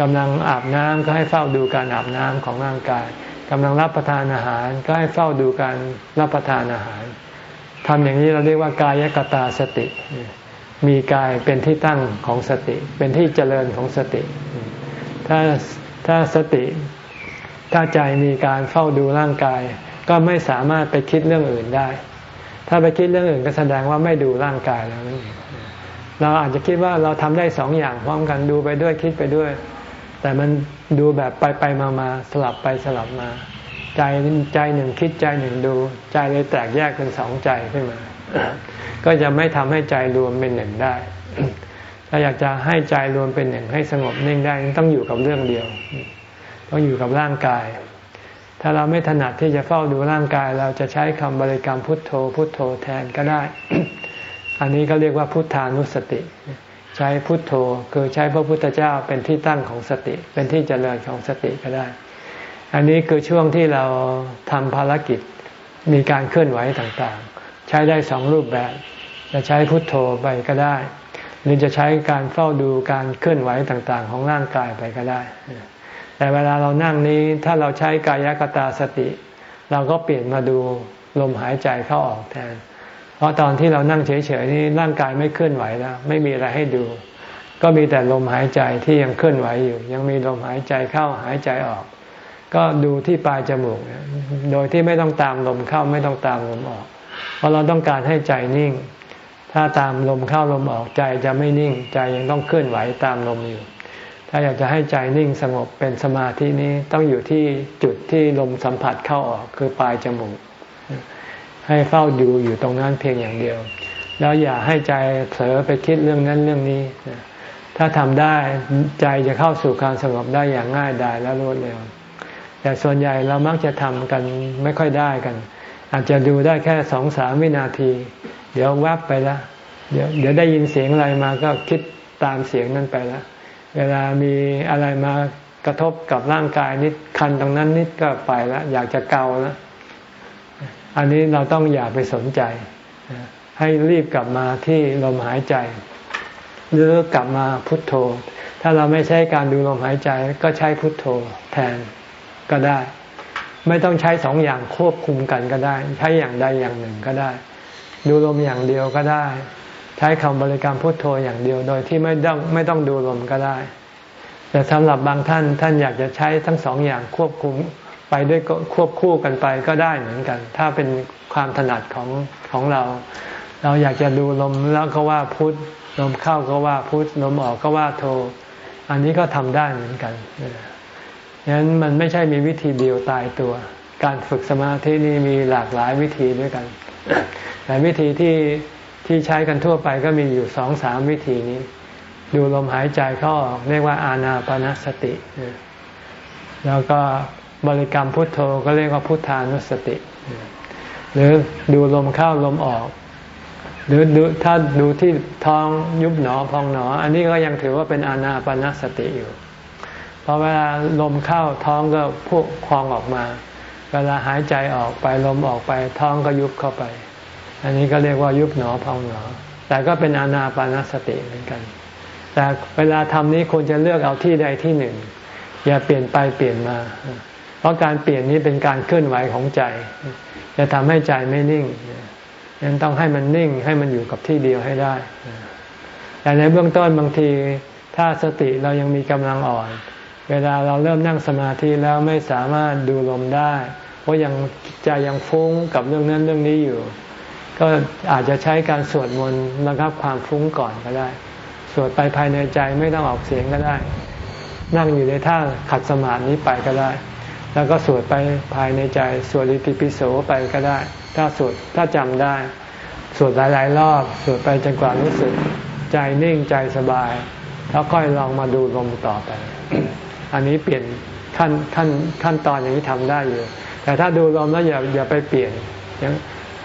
กำลังอาบน้ำก็ให้เฝ้าดูการอาบน้ำของร่างกายกำลังรับประทานอาหารก็ให้เฝ้าดูการรับประทานอาหารทำอย่างนี้เราเรียกว่ากายกตาสติ มีกายเป็นที่ตั้งของสติ เป็นที่เจริญของสติ ถ้าถ้าสติถ้าใจมีการเฝ้าดูร่างกาย ก็ไม่สามารถไปคิดเรื่องอื่นได้ ถ้าไปคิดเรื่องอื่นก็แสดงว่าไม่ดูร่างกายแล้วเองเราอาจจะคิดว่าเราทำได้สองอย่างพร้อมกันดูไปด้วยคิดไปด้วย แต่มันดูแบบไปไปมามาสลับไปสลับมา ใจใจหนึ่งคิดใจหนึ่งดู ใจเลยแตกแยกเป็นสองใจขึ้นมา ก็จะไม่ทำให้ใจรวมเป็นหนึ่งได้ ถ้าอยากจะให้ใจรวมเป็นหนึ่งให้สงบนิ่งได้ต้องอยู่กับเรื่องเดียว ต้องอยู่กับร่างกาย ถ้าเราไม่ถนัดที่จะเฝ้าดูร่างกาย เราจะใช้คำบริกรรมพุทโธ พุทโธแทนก็ได้ อันนี้ก็เรียกว่าพุทธานุสติ ใช้พุทโธคือใช้พระพุทธเจ้าเป็นที่ตั้งของสติ เป็นที่เจริญของสติก็ได้ อันนี้คือช่วงที่เราทำภารกิจมีการเคลื่อนไหวต่าง ช้ได้สองรูปแบบ จะใช้พุทโธไปก็ได้ หรือจะใช้การเฝ้าดูการเคลื่อนไหวต่างๆ ของร่างกายไปก็ได้ แต่เวลาเรานั่งนี้ถ้าเราใช้กายกตาสติ เราก็เปลี่ยนมาดูลมหายใจเข้าออกแทน เพราะตอนที่เรานั่งเฉยๆนี่ร่างกายไม่เคลื่อนไหวแล้ว ไม่มีอะไรให้ดู ก็มีแต่ลมหายใจที่ยังเคลื่อนไหวอยู่ ยังมีลมหายใจเข้าหายใจออก ก็ดูที่ปลายจมูก โดยที่ไม่ต้องตามลมเข้าไม่ต้องตามลมออก ราะเราต้องการให้ใจนิ่ง ถ้าตามลมเข้าลมออกใจจะไม่นิ่ง ใจยังต้องเคลื่อนไหวตามลมอยู่ ถ้าอยากจะให้ใจนิ่งสงบเป็นสมาธินี้ต้องอยู่ที่จุดที่ลมสัมผัสเข้าออกคือปลายจมูก ให้เฝ้าดูอยู่ตรงนั้นเพียงอย่างเดียว แล้วอย่าให้ใจเผลอไปคิดเรื่องนั้นเรื่องนี้ถ้าทำได้ใจจะเข้าสู่การสงบได้อย่างง่ายดายและรวดเร็ว แต่ส่วนใหญ่เรามักจะทำกันไม่ค่อยได้กัน อาจจะดูได้แค่สองสามวินาที เดี๋ยวแวบไปแล้วเดี๋ยวเดี๋ยวได้ยินเสียงอะไรมาก็คิดตามเสียงนั้นไปแล้วเวลามีอะไรมากระทบกับร่างกายนิดคันตรงนั้นนิดก็ไปแล้วอยากจะเกาแล้วอันนี้เราต้องอย่าไปสนใจ ให้รีบกลับมาที่ลมหายใจ หรือกลับมาพุทโธ ถ้าเราไม่ใช้การดูลมหายใจก็ใช้พุทโธแทนก็ได้ ไม่ต้องใช้สองอย่างควบคุมกันก็ได้ ใช้อย่างใดอย่างหนึ่งก็ได้ ดูลมอย่างเดียวก็ได้ ใช้คำบริกรรมพุทโธอย่างเดียวโดยที่ไม่ต้องไม่ต้องดูลมก็ได้ แต่สำหรับบางท่านท่านอยากจะใช้ทั้งสองอย่างควบคุมไปด้วยควบคู่กันไปก็ได้เหมือนกัน ถ้าเป็นความถนัดของของเรา เราอยากจะดูลมแล้วก็ว่าพุทลมเข้าก็ว่าพุทลมออกก็ว่าโท อันนี้ก็ทำได้เหมือนกัน ฉะนั้นมันไม่ใช่มีวิธีเดียวตายตัว การฝึกสมาธินี่มีหลากหลายวิธีด้วยกัน แต่วิธีที่ที่ใช้กันทั่วไปก็มีอยู่สองสามวิธีนี้ ดูลมหายใจเข้าออกเรียกว่าอานาปนสติ แล้วก็บริกรรมพุทโธก็เรียกว่าพุทธานุสติ หรือดูลมเข้าลมออก หรือดูถ้าดูที่ท้องยุบหนอพองหนอ อันนี้ก็ยังถือว่าเป็นอานาปนสติอยู่ พอเวลาลมเข้าท้องก็พุกพองออกมา เวลาหายใจออกไปลมออกไปท้องก็ยุบเข้าไป อันนี้ก็เรียกว่ายุบหนอพองหนอ แต่ก็เป็นอนาปานสติเหมือนกัน แต่เวลาทำนี้ควรจะเลือกเอาที่ใดที่หนึ่ง อย่าเปลี่ยนไปเปลี่ยนมา เพราะการเปลี่ยนนี้เป็นการเคลื่อนไหวของใจ จะทำให้ใจไม่นิ่งยังต้องให้มันนิ่งให้มันอยู่กับที่เดียวให้ได้ แต่ในเบื้องต้นบางทีถ้าสติเรายังมีกำลังอ่อน เวลาเราเริ่มนั่งสมาธิแล้วไม่สามารถดูลมได้ เพราะยังใจยังฟุ้งกับเรื่องนั้นเรื่องนี้อยู่ ก็อาจจะใช้การสวดมนต์ระงับความฟุ้งก่อนก็ได้ สวดไปภายในใจไม่ต้องออกเสียงก็ได้ นั่งอยู่ในท่าขัดสมาธินี้ไปก็ได้ แล้วก็สวดไปภายในใจสวดอิติปิโสไปก็ได้ ถ้าสวดถ้าจำได้ สวดหลาย ๆ รอบสวดไปจนกว่ารู้สึก ใจนิ่งใจสบาย แล้วค่อยลองมาดูลมต่อไป อันนี้เปลี่ยนขั้นขั้นขั้นตอนอย่างนี้ทำได้อยู่แต่ถ้าดูลมแล้วอย่าอย่าไปเปลี่ยน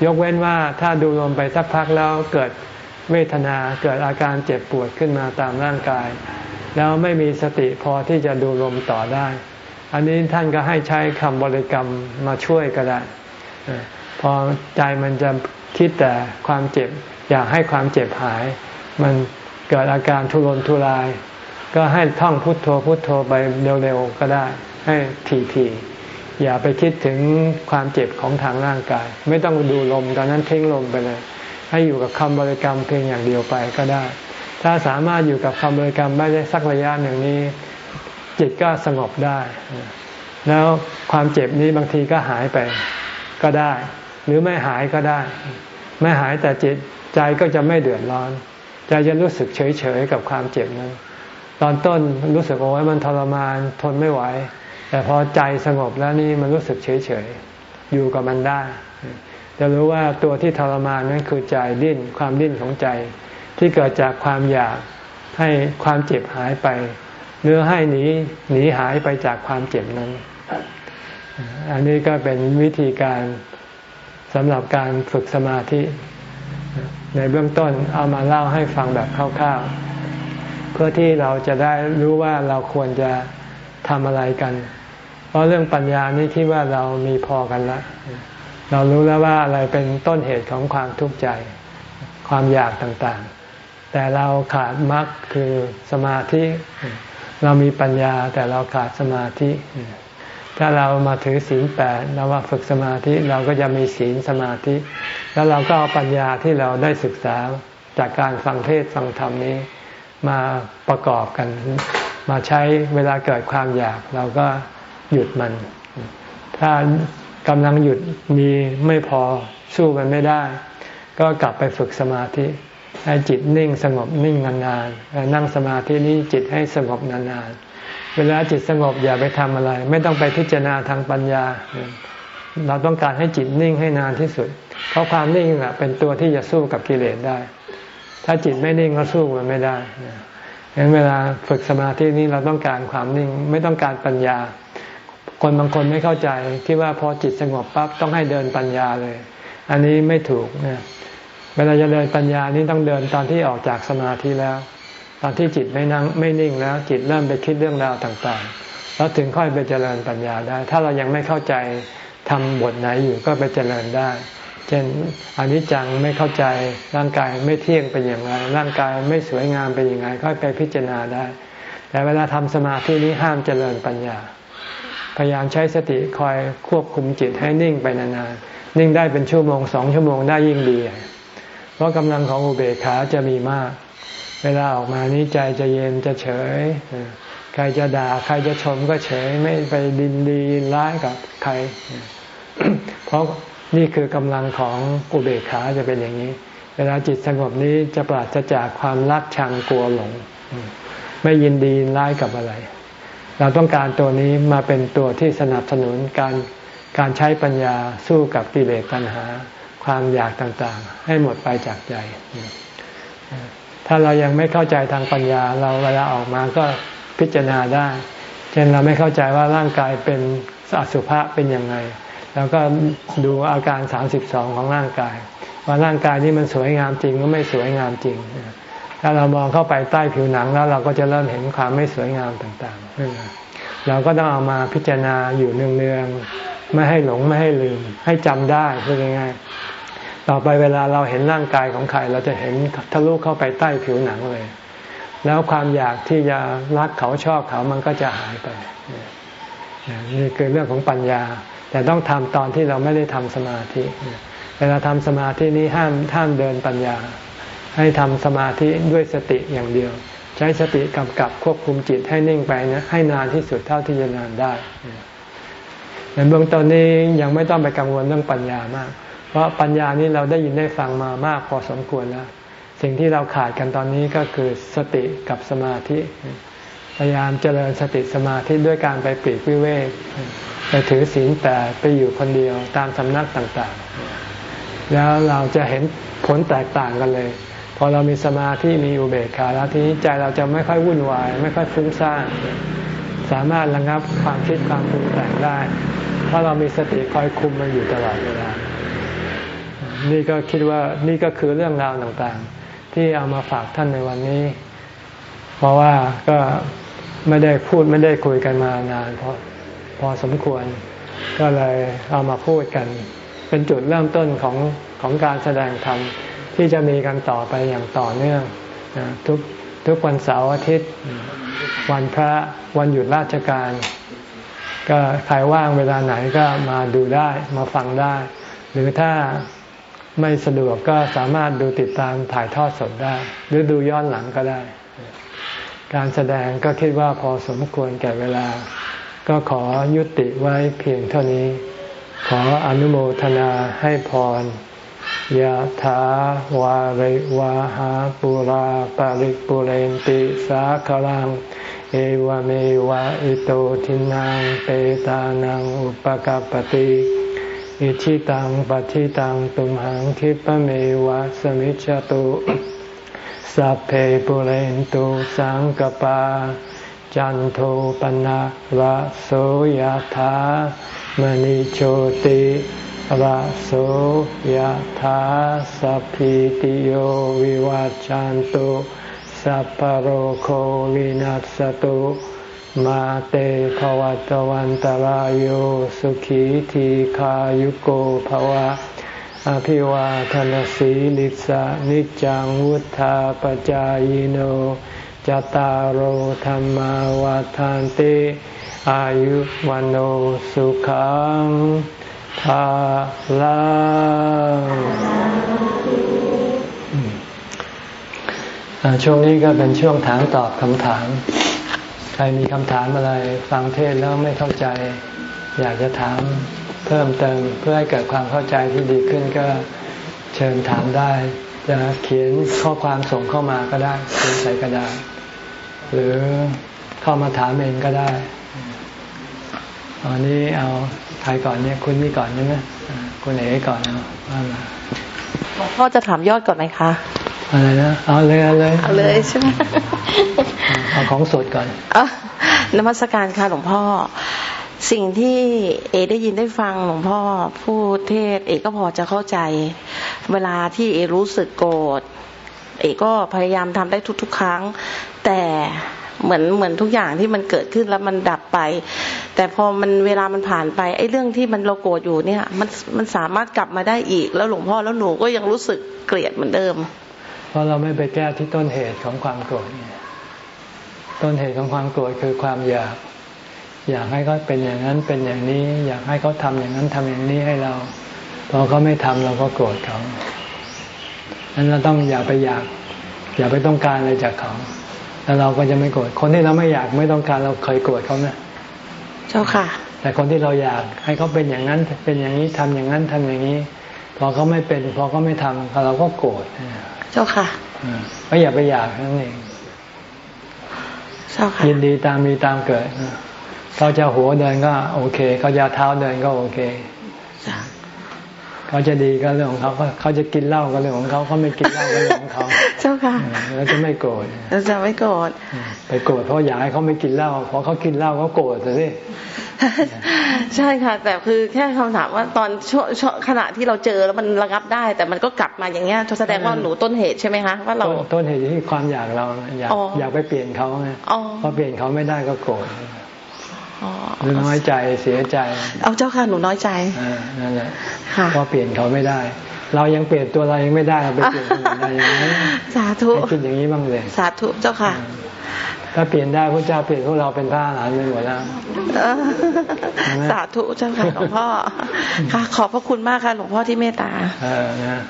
ยกเว้นว่าถ้าดูลมไปสักพักแล้วเกิดเวทนาเกิดอาการเจ็บปวดขึ้นมาตามร่างกาย แล้วไม่มีสติพอที่จะดูลมต่อได้ อันนี้ท่านก็ให้ใช้คำบริกรรมมาช่วยก็ได้พอใจมันจะคิดแต่ความเจ็บ อยากให้ความเจ็บหาย มันเกิดอาการทุรนทุราย ก็ให้ท่องพุทโธพุทโธไปเร็วๆก็ได้ ให้ทีๆอย่าไปคิดถึงความเจ็บของทางร่างกาย ไม่ต้องดูลมตอนนั้นทิ้งลมไปเลย ให้อยู่กับคำบริกรรมเพียงอย่างเดียวไปก็ได้ ถ้าสามารถอยู่กับคำบริกรรมไม่ได้สักระยะหนึ่งนี้ จิตก็สงบได้ แล้วความเจ็บนี้บางทีก็หายไปก็ได้ หรือไม่หายก็ได้ ไม่หายแต่จิตใจก็จะไม่เดือดร้อน ใจจะรู้สึกเฉยๆกับความเจ็บนั้น ตอนต้นรู้สึกโอ้ยมันทรมานทนไม่ไหว แต่พอใจสงบแล้วนี่มันรู้สึกเฉยเฉยอยู่กับมันได้ จะรู้ว่าตัวที่ทรมานนั้นคือใจดิ้นความดิ้นของใจ ที่เกิดจากความอยากให้ความเจ็บหายไปหรือให้หนีหนีหายไปจากความเจ็บนั้น อันนี้ก็เป็นวิธีการสำหรับการฝึกสมาธิ ในเบื้องต้นเอามาเล่าให้ฟังแบบคร่าวๆ พื่อที่เราจะได้รู้ว่าเราควรจะทำอะไรกัน เพราะเรื่องปัญญานี่คิดว่าเรามีพอกันแล้วเรารู้แล้วว่าอะไรเป็นต้นเหตุของความทุกข์ใจ ความอยากต่างๆ แต่เราขาดมรรคคือสมาธิ เรามีปัญญาแต่เราขาดสมาธิ ถ้าเรามาถือศีลแปดเราว่าฝึกสมาธิเราก็จะมีศีลสมาธิ แล้วเราก็เอาปัญญาที่เราได้ศึกษาจากการฟังเทศฟังธรรมนี้ มาประกอบกัน มาใช้เวลาเกิดความอยาก เราก็หยุดมัน ถ้ากำลังหยุดมีไม่พอสู้มันไม่ได้ ก็กลับไปฝึกสมาธิ ให้จิตนิ่งสงบนิ่งนานๆนั่งสมาธินี้จิตให้สงบนานๆเวลาจิตสงบอย่าไปทำอะไร ไม่ต้องไปพิจารณาทางปัญญา เราต้องการให้จิตนิ่งให้นานที่สุด เพราะความนิ่งแหละเป็นตัวที่จะสู้กับกิเลสได้ ถ้าจิตไม่นิ่งก็สู้มันไม่ได้เห็นเวลาฝึกสมาธินี้เราต้องการความนิ่ง ไม่ต้องการปัญญา คนบางคนไม่เข้าใจคิดว่าพอจิตสงบปั๊บต้องให้เดินปัญญาเลย อันนี้ไม่ถูกเนี่ยเวลาจะเดินปัญญานี้ต้องเดินตอนที่ออกจากสมาธิแล้ว ตอนที่จิตไม่นั่งไม่นิ่งแล้ว จิตเริ่มไปคิดเรื่องราวต่างๆ แล้วถึงค่อยไปเจริญปัญญาได้ ถ้าเรายังไม่เข้าใจทำบทไหนอยู่ก็ไปเจริญได้ เช่นอนิจจังไม่เข้าใจร่างกายไม่เที่ยงเป็นอย่างไรร่างกายไม่สวยงามเป็นอย่างไรก็ไปพิจารณาได้ แต่เวลาทำสมาธินี้ห้ามเจริญปัญญา พยายามใช้สติคอยควบคุมจิตให้นิ่งไปนานๆนิ่งได้เป็นชั่วโมงสองชั่วโมงได้ยิ่งดี เพราะกำลังของอุเบกขาจะมีมาก เวลาออกมานี้ใจจะเย็นจะเฉยใครจะด่าใครจะชมก็เฉยไม่ไปดินดีร้ายกับใครเพราะ นี่คือกำลังของอุเบกขาจะเป็นอย่างนี้ เวลาจิตสงบนี้จะปราศจากความรักชังกลัวหลง ไม่ยินดีร้ายกับอะไร เราต้องการตัวนี้มาเป็นตัวที่สนับสนุนการการใช้ปัญญาสู้กับกิเลสตัณหา ความอยากต่างๆ ให้หมดไปจากใจ ถ้าเรายังไม่เข้าใจทางปัญญา เราเวลาออกมาก็พิจารณาได้ เช่นเราไม่เข้าใจว่าร่างกายเป็นอสุภะเป็นยังไง แล้วก็ดูอาการสามสิบสองของร่างกาย ว่าร่างกายนี้มันสวยงามจริงหรือไม่สวยงามจริง ถ้าเรามองเข้าไปใต้ผิวหนังแล้วเราก็จะเริ่มเห็นความไม่สวยงามต่างๆ เราก็ต้องเอามาพิจารณาอยู่เนืองๆไม่ให้หลงไม่ให้ลืม ให้จำได้พูดง่ายๆต่อไปเวลาเราเห็นร่างกายของใครเราจะเห็นทะลุเข้าไปใต้ผิวหนังเลย แล้วความอยากที่จะรักเขาชอบเขามันก็จะหายไปนี่คือเรื่องของปัญญา แต่ต้องทำตอนที่เราไม่ได้ทำสมาธิ เวลาทำสมาธินี้ห้ามห้ามเดินปัญญา ให้ทำสมาธิด้วยสติอย่างเดียว ใช้สติกำกับควบคุมจิตให้นิ่งไปนะให้นานที่สุดเท่าที่จะนานได้ในเบื้องต้นนี้ยังไม่ต้องไปกังวลเรื่องปัญญามาก เพราะปัญญานี้เราได้ยินได้ฟังมามากพอสมควรแล้ว สิ่งที่เราขาดกันตอนนี้ก็คือสติกับสมาธิ พยายามเจริญสติสมาธิด้วยการไปปีกวิเวกไปถือศีลแต่ไปอยู่คนเดียวตามสำนักต่างๆ แล้วเราจะเห็นผลแตกต่างกันเลย พอเรามีสมาธิมีอุเบกขาแล้วทีนี้ใจเราจะไม่ค่อยวุ่นวาย ไม่ค่อยฟุ้งซ่านสามารถระงับความคิดความปรุงแต่งได้ เพราะเรามีสติคอยคุมมันอยู่ตลอดเวลา นี่ก็คิดว่านี่ก็คือเรื่องราวต่างๆ ที่เอามาฝากท่านในวันนี้ เพราะว่าก็ ไม่ได้พูดไม่ได้คุยกันมานานพอพอสมควร ก็เลยเอามาพูดกัน เป็นจุดเริ่มต้นของของการแสดงธรรมที่จะมีกันต่อไปอย่างต่อเนื่องทุกทุกวันเสาร์อาทิตย์ วันพระวันหยุดราชการ ก็ใครว่างเวลาไหนก็มาดูได้มาฟังได้ หรือถ้าไม่สะดวกก็สามารถดูติดตามถ่ายทอดสดได้ หรือดูย้อนหลังก็ได้ การแสดงก็คิดว่าพอสมควรแก่เวลา ก็ขอยุติไว้เพียงเท่านี้ ขออนุโมทนาให้พรยะถาวาริวาหาปุราปาริปุเรนติสาคลัง เอวเมวะอิโตทินังเปตานังอุปกาปติอิชิตังปัฏิตังตุมหังคิปเมวะสมิจจตุ สัพเพปุเรนตุสังกปา จันโทปนะระโสยธามณิโชติระโสยธาสัพพิติโยวิวัจจันตุสัพพโรโควินัสตุมาเตภวัตวันตารโยสุขีทีขายุโกภวะ อภิวาทนสีลิสานิจังวุธาปจายโนจตารโหธรรมวาทานติอายุวันโอสุขังภาลังช่วงนี้ก็เป็นช่วงถามตอบคำถาม ใครมีคำถามอะไรฟังเทศแล้วไม่เข้าใจ อยากจะถาม เพิ่มเติมเพื่อให้เกิดความเข้าใจที่ดีขึ้นก็เชิญถามได้จะเขียนข้อความส่งเข้ามาก็ได้เขียนใส่กระดาษหรือเข้ามาถามเองก็ได้ตอนนี้เอาใครก่อนเนี่ยคุณนี่ก่อนใช่ไหมคุณเอ๋ก่อนเอาว่ามาหลวงพ่อจะถามยอดก่อนไหมคะอะไรนะเอาเลยเอาเลยเอาเลยใช่ไหมเอาของสดก่อนอะนมัสการค่ะหลวงพ่อ สิ่งที่เอได้ยินได้ฟังหลวงพ่อพูดเทศ เอก็พอจะเข้าใจ เวลาที่เอรู้สึกโกรธเอก็พยายามทำได้ทุก ๆ ครั้ง แต่เหมือนเหมือนทุกอย่างที่มันเกิดขึ้นแล้วมันดับไป แต่พอมันเวลามันผ่านไปไอ้เรื่องที่มันเราโกรธอยู่เนี่ย มันมันสามารถกลับมาได้อีก แล้วหลวงพ่อแล้วหนูก็ยังรู้สึกเกลียดเหมือนเดิม เพราะเราไม่ไปแก้ที่ต้นเหตุของความโกรธต้นเหตุของความโกรธคือความอยาก อยากให้เขาเป็นอย่างนั้นเป็นอย่างนี้ อยากให้เขาทำอย่างนั้นทำอย่างนี้ให้เราพอเขาไม่ทำเราก็โกรธเขานั้นเราต้องอย่าไปอยาก อย่าไปต้องการอะไรจากเขาแล้วเราก็จะไม่โกรธคนที่เราไม่อยากไม่ต้องการเราเคยโกรธเขาไหมเจ้าค่ะ แต่คนที่เราอยากให้เขาเป็นอย่างนั้น เป็นอย่างนี้ทำอย่างนั้นทำอย่างนี้ พอเขาไม่เป็น พอเขาไม่ทำเราก็โกรธเจ้าค่ะไม่อย่าไปอยากนั่นเองเจ้าค่ะยินดีตามมีตามเกิด เขาจะหัวเดินก็โอเค เขาจะเท้าเดินก็โอเคเขาจะดีก็เรื่องของเขาเขาจะกินเหล้าก็เรื่องของเขาเขาไม่กินเหล้าก็เรื่องของเขาเจ้าค่ะแล้วจะไม่โกรธเราจะไม่โกรธไปโกรธเพราะอยากให้เขาไม่กินเหล้าพอเขากินเหล้าเขาโกรธสิใช่ค่ะ แต่คือแค่คำถามว่าตอนช่วงขณะที่เราเจอแล้วมันระงับได้ แต่มันก็กลับมาอย่างเงี้ยแสดงว่าหนูต้นเหตุใช่ไหมคะว่าเราต้นเหตุที่ความอยากเราอยากอยากไปเปลี่ยนเขาไงพอเปลี่ยนเขาไม่ได้ก็โกรธ หรือน้อยใจเสียใจ เอาเจ้าค่ะหนูน้อยใจอ่านั่นแหละเพราะเปลี่ยนเขาไม่ได้ เรายังเปลี่ยนตัวเรายังไม่ได้เราไปเปลี่ยนคนอื่นได้ยังไงสาธุคิดอย่างนี้บ้างเลย สาธุเจ้าค่ะ ถ้าเปลี่ยนได้พระเจ้าเปลี่ยนพวกเราเป็นพระอรหันต์ไปหมดแล้วสาธุเจ้าค่ะหลวงพ่อค่ะ ขอบพระคุณมากค่ะหลวงพ่อที่เมตตาเออนะ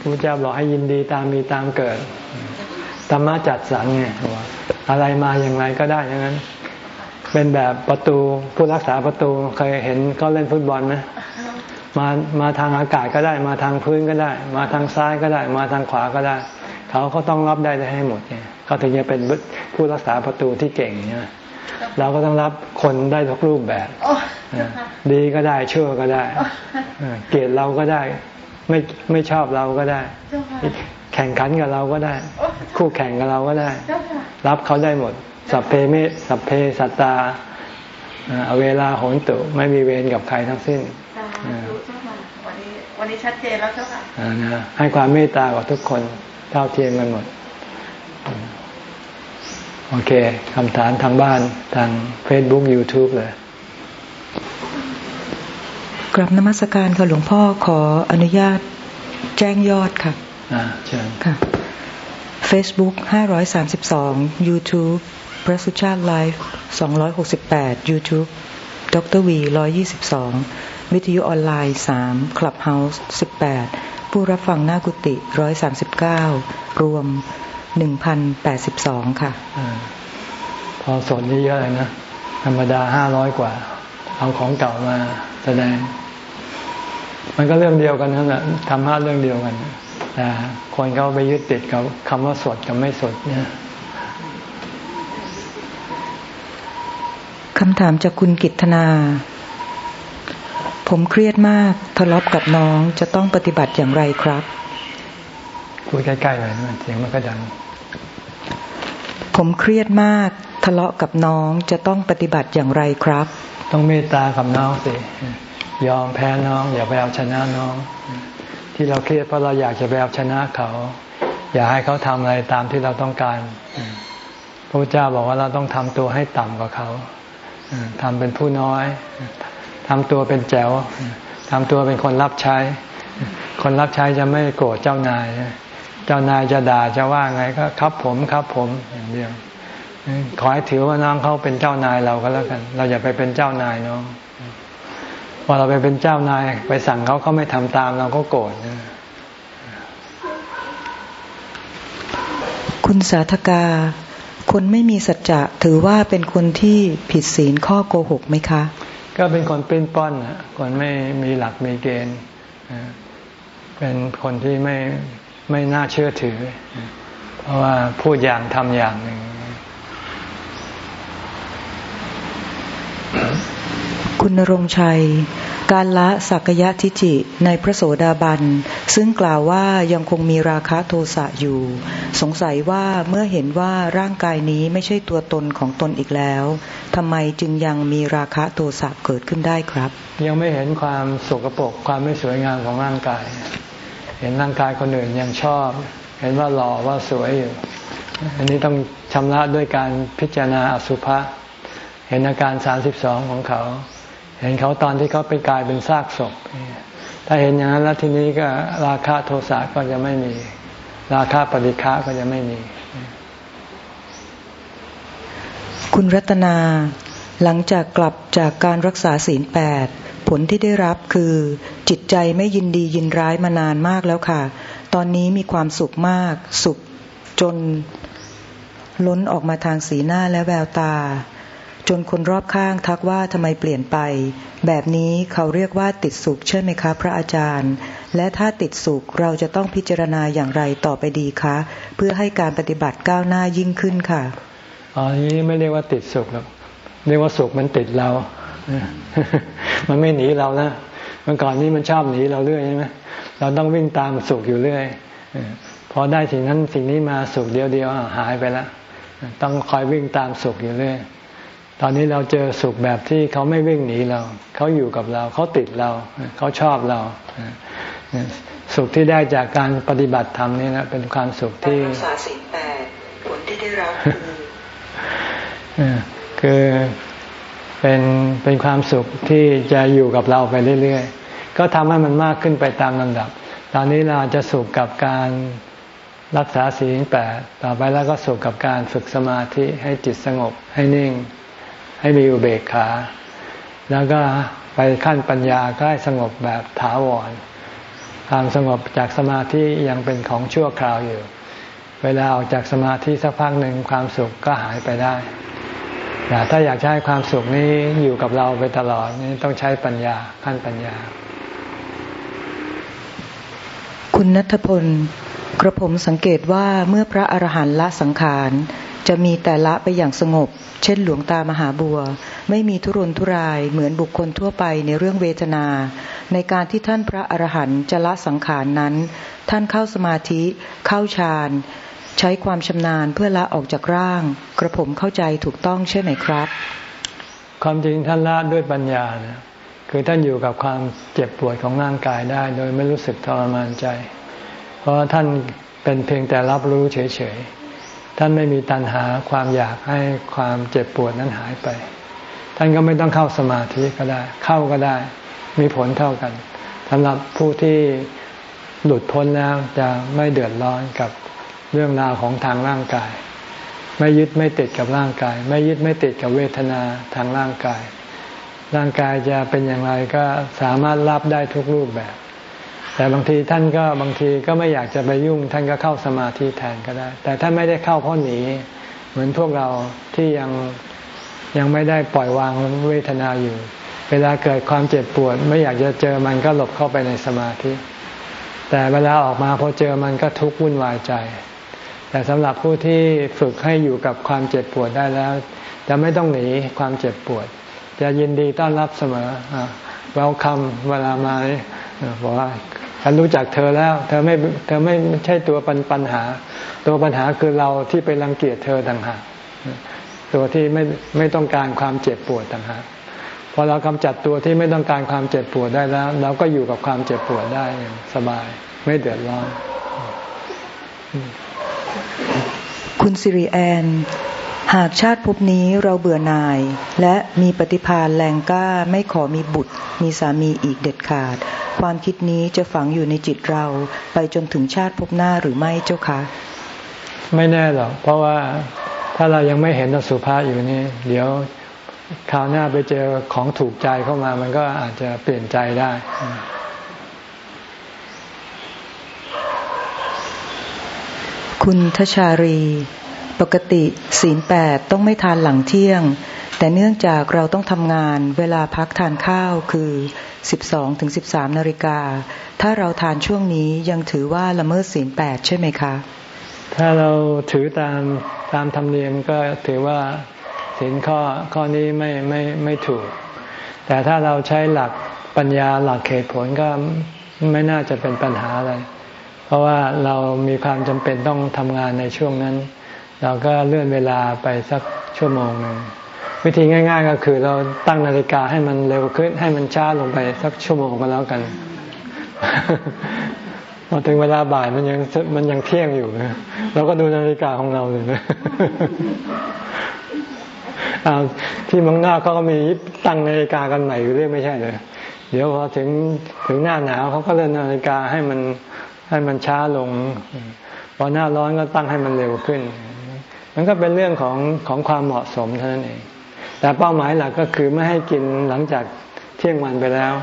พระเจ้าบอกให้ยินดีตามมีตามเกิดธรรมะจัดสรรไงอะไรมาอย่างไรก็ได้อย่างนั้น เป็นแบบประตูผู้รักษาประตูเคยเห็นก็เล่นฟุตบอลไหมมามาทางอากาศก็ได้มาทางพื้นก็ได้ มาทางซ้ายก็ได้ มาทางขวาก็ได้ เขาก็ต้องรับได้ให้หมดเนี่ยเขาถึงจะเป็นผู้รักษาประตูที่เก่งเนี่ยเราก็ต้องรับคนได้ทุกรูปแบบ ดีก็ได้ชั่วก็ได้ เกลียดเราก็ได้ ไม่ไม่ชอบเราก็ได้ แข่งขันกับเราก็ได้ คู่แข่งกับเราก็ได้ รับเขาได้หมด สัพเพเมสัพเพสัตตาเวลาโหนตุไม่มีเวรกับใครทั้งสิ้นวันนี้วันนี้ชัดเจนแล้วเจ้าค่ะให้ความเมตตากับทุกคนเท่าเทียมกันหมด โอเคคำถามทางบ้านทาง Facebook YouTube เลยกลับนมัสการค่ะหลวงพ่อขออนุญาตแจ้งยอดค่ะอ่าเชิญค่ะ Facebook 532 YouTube พระสุชาติไลฟ์268 YouTube ดรวี122 วิทยุออนไลน์ 3 Clubhouse 18 ผู้รับฟังหน้ากุฏิ 139 รวม 1,082 ค่ะอพอสนนี่เยอะเลยนะ ธรรมดาห้าร้อยกว่า เอาของเก่ามาแสดง มันก็เรื่องเดียวกันนั่นแหละทำห้าเรื่องเดียวกันแต่คนเขาไปยึดติดกับคำว่าสดกับไม่สดเนี่ย คำถามจากคุณกิตนา ผมเครียดมากทะเลาะกับน้องจะต้องปฏิบัติอย่างไรครับ คุยใกล้ๆหน่อยนะเสียงมันก็ดัง ผมเครียดมากทะเลาะกับน้องจะต้องปฏิบัติอย่างไรครับ ต้องเมตตากับน้องสิ ยอมแพ้น้อง อย่าไปเอาชนะน้อง ที่เราเครียดเพราะเราอยากจะไปเอาชนะเขา อย่าให้เขาทำอะไรตามที่เราต้องการพระเจ้าบอกว่าเราต้องทำตัวให้ต่ำกว่าเขา ทำเป็นผู้น้อยทำตัวเป็นแจ๋วทำตัวเป็นคนรับใช้ คนรับใช้จะไม่โกรธเจ้านาย เจ้านายจะด่าจะว่าไงก็ครับผมครับผมอย่างเดียวขอให้ถือว่าน้องเขาเป็นเจ้านายเราก็แล้วกัน เราอย่าไปเป็นเจ้านายน้องพอเราไปเป็นเจ้านาย ไปสั่งเขาเขาไม่ทำตามเราก็โกรธคุณสาธกา คนไม่มีสัจจะถือว่าเป็นคนที่ผิดศีลข้อโกหกไหมคะ ก็เป็นคนปิ้นป้อนคนไม่มีหลักมีเกณฑ์เป็นคนที่ไม่ไม่น่าเชื่อถือ เพราะว่าพูดอย่างทำอย่างหนึ่งคุณนรงชัย การละสักยะทิจิในพระโสดาบัน ซึ่งกล่าวว่ายังคงมีราคะโทสะอยู่ สงสัยว่าเมื่อเห็นว่าร่างกายนี้ไม่ใช่ตัวตนของตนอีกแล้วทำไมจึงยังมีราคะโทสะเกิดขึ้นได้ครับ ยังไม่เห็นความสกปรกความไม่สวยงามของร่างกาย เห็นร่างกายคนอื่นยังชอบ เห็นว่าหล่อว่าสวยอยู่ อันนี้ต้องชำระด้วยการพิจารณาอสุภะเห็นอาการสามสิบสองของเขา เห็นเขาตอนที่เขาไปกลายเป็นซากศพ ถ้าเห็นอย่างนั้นแล้วทีนี้ก็ราคะโทสะก็จะไม่มี ราคะปฏิฆะก็จะไม่มี คุณรัตนาหลังจากกลับจากการรักษาศีลแปดผลที่ได้รับคือจิตใจไม่ยินดียินร้ายมานานมากแล้วค่ะ ตอนนี้มีความสุขมาก สุขจนล้นออกมาทางสีหน้าและแววตา นคนรอบข้างทักว่าทำไมเปลี่ยนไป แบบนี้เขาเรียกว่าติดสุขใช่ไหมคะ พระอาจารย์ และถ้าติดสุขเราจะต้องพิจารณาอย่างไรต่อไปดีคะ เพื่อให้การปฏิบัติก้าวหน้ายิ่งขึ้นค่ะอ๋อนี้ไม่เรียกว่าติดสุขหรอกเรียกว่าสุขมันติดเรา มันไม่หนีเรานะเมื่อก่อนนี้มันชอบหนีเราเรื่อยใช่ไหมเราต้องวิ่งตามสุขอยู่เรื่อยพอได้สิ่งนั้นสิ่งนี้มาสุขเดียวเดียวหายไปแล้วต้องคอยวิ่งตามสุขอยู่เรื่อย ตอนนี้เราเจอสุขแบบที่เขาไม่วิ่งหนีเรา เขาอยู่กับเรา เขาติดเรา เขาชอบเรา สุขที่ได้จากการปฏิบัติธรรมนี่นะเป็นความสุขที่รักษาสิ่งแปดผลที่ได้รับคือคือเป็นเป็นความสุขที่จะอยู่กับเราไปเรื่อยๆ ก็ทำให้มันมากขึ้นไปตามลำดับ ตอนนี้เราจะสุขกับการรักษาศีลแปดต่อไปแล้วก็สุขกับการฝึกสมาธิให้จิตสงบให้นิ่ง ให้มีอุเบกขา แล้วก็ไปขั้นปัญญาก็ให้สงบแบบถาวร ความสงบจากสมาธิยังเป็นของชั่วคราวอยู่ เวลาออกจากสมาธิสักพักหนึ่งความสุขก็หายไปได้แต่ถ้าอยากใช้ความสุขนี้อยู่กับเราไปตลอดนี่ต้องใช้ปัญญาขั้นปัญญา คุณนัทพลกระผมสังเกตว่าเมื่อพระอรหันต์ละสังขาร จะมีแต่ละไปอย่างสงบ เช่นหลวงตามหาบัว ไม่มีทุรนทุรายเหมือนบุคคลทั่วไปในเรื่องเวทนา ในการที่ท่านพระอรหันต์จะละสังขารนั้น ท่านเข้าสมาธิเข้าฌานใช้ความชำนาญเพื่อละออกจากร่าง กระผมเข้าใจถูกต้องใช่ไหมครับ ความจริงท่านละด้วยปัญญานะคือท่านอยู่กับความเจ็บปวดของร่างกายได้ โดยไม่รู้สึกทรมานใจ เพราะท่านเป็นเพียงแต่รับรู้เฉยๆ ท่านไม่มีตัณหาความอยากให้ความเจ็บปวดนั้นหายไป ท่านก็ไม่ต้องเข้าสมาธิก็ได้ เข้าก็ได้ มีผลเท่ากันสำหรับผู้ที่หลุดพ้นแล้วจะไม่เดือดร้อนกับเรื่องราวของทางร่างกาย ไม่ยึดไม่ติดกับร่างกาย ไม่ยึดไม่ติดกับเวทนาทางร่างกาย ร่างกายจะเป็นอย่างไรก็สามารถรับได้ทุกรูปแบบ แต่บางทีท่านก็บางทีก็ไม่อยากจะไปยุ่ง ท่านก็เข้าสมาธิแทนก็ได้ แต่ท่านไม่ได้เข้าเพราะหนี เหมือนพวกเราที่ยังยังไม่ได้ปล่อยวางเวทนาอยู่ เวลาเกิดความเจ็บปวด ไม่อยากจะเจอมันก็หลบเข้าไปในสมาธิ แต่เวลาออกมาพอเจอมันก็ทุกข์วุ่นวายใจ แต่สำหรับผู้ที่ฝึกให้อยู่กับความเจ็บปวดได้แล้ว จะไม่ต้องหนีความเจ็บปวด จะยินดีต้อนรับเสมอเวลคัมเวลามาบอกว่า ฉันรู้จักเธอแล้ว เธอไม่เธอไม่ใช่ตัวปัญปัญหา ตัวปัญหาคือเราที่ไปรังเกียจเธอต่างหากตัวที่ไม่ไม่ต้องการความเจ็บปวดต่างหากพอเรากำจัดตัวที่ไม่ต้องการความเจ็บปวดได้แล้ว เราก็อยู่กับความเจ็บปวดได้อย่างสบาย ไม่เดือดร้อน คุณสิริแอน หากชาติภพนี้เราเบื่อหน่าย และมีปฏิภาณแรงกล้าไม่ขอมีบุตร มีสามีอีกเด็ดขาด ความคิดนี้จะฝังอยู่ในจิตเราไปจนถึงชาติภพหน้าหรือไม่เจ้าคะ ไม่แน่หรอกเพราะว่าถ้าเรายังไม่เห็นอสุภะอยู่นี่ เดี๋ยวคราวหน้าไปเจอของถูกใจเข้ามา มันก็อาจจะเปลี่ยนใจได้คุณทชารี ปกติศีลแปดต้องไม่ทานหลังเที่ยง แต่เนื่องจากเราต้องทำงานเวลาพักทานข้าวคือ 12ถึง13นาฬิกา ถ้าเราทานช่วงนี้ยังถือว่าละเมิดศีลแปดใช่ไหมคะ ถ้าเราถือตามตามธรรมเนียมก็ถือว่าศีลข้อข้อนี้ไม่ไม่ไม่ถูก แต่ถ้าเราใช้หลักปัญญาหลักเหตุผลก็ไม่น่าจะเป็นปัญหาอะไร เพราะว่าเรามีความจำเป็นต้องทำงานในช่วงนั้น เราก็เลื่อนเวลาไปสักชั่วโมงหนึ่งวิธีง่าย ๆ ก็คือเราตั้งนาฬิกาให้มันเร็วขึ้น ให้มันช้าลงไปสักชั่วโมงก็แล้วกันพอถึงเวลาบ่ายมันยังมันยังเที่ยงอยู่นะเราก็ดูนาฬิกาของเราเลยนะที่มังหน้าเขาก็มีตั้งนาฬิกากันใหม่อยู่เรื่อยไม่ใช่เลยเดี๋ยวพอถึงถึงหน้าหนาวเขาก็เลื่อนนาฬิกาให้มันให้มันช้าลงพอหน้าร้อนก็ตั้งให้มันเร็วขึ้น มันก็เป็นเรื่องของของความเหมาะสมเท่านั้นเอง แต่เป้าหมายหลักก็คือไม่ให้กินหลังจากเที่ยงวันไปแล้ว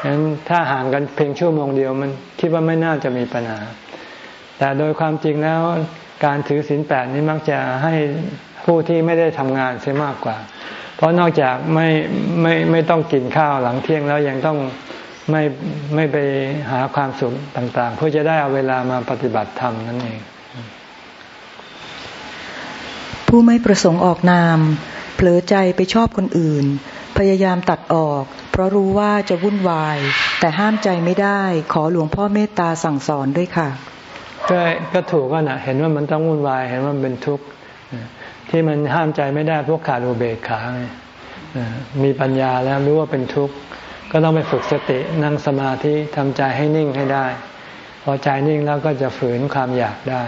ฉะนั้นถ้าห่างกันเพียงชั่วโมงเดียวมันคิดว่าไม่น่าจะมีปัญหา แต่โดยความจริงแล้วการถือศีลแปดนี้มักจะให้ผู้ที่ไม่ได้ทำงานเสียมากกว่า เพราะนอกจากไม่ไม่ไม่ต้องกินข้าวหลังเที่ยงแล้วยังต้องไม่ไม่ไปหาความสุขต่าง ๆ เพื่อจะได้เอาเวลามาปฏิบัติธรรมนั่นเอง ผู้ไม่ประสงค์ออกนาม เผลอใจไปชอบคนอื่น พยายามตัดออก เพราะรู้ว่าจะวุ่นวาย แต่ห้ามใจไม่ได้ขอหลวงพ่อเมตตาสั่งสอนด้วยค่ะก็ก็ถูกก็นะเห็นว่ามันต้องวุ่นวายเห็นว่ามันเป็นทุกข์ที่มันห้ามใจไม่ได้พวกขาดอุเบกขาไงมีปัญญาแล้วรู้ว่าเป็นทุกข์ก็ต้องไปฝึกสตินั่งสมาธิทำใจให้นิ่งให้ได้ พอใจนิ่งแล้วก็จะฝืนความอยากได้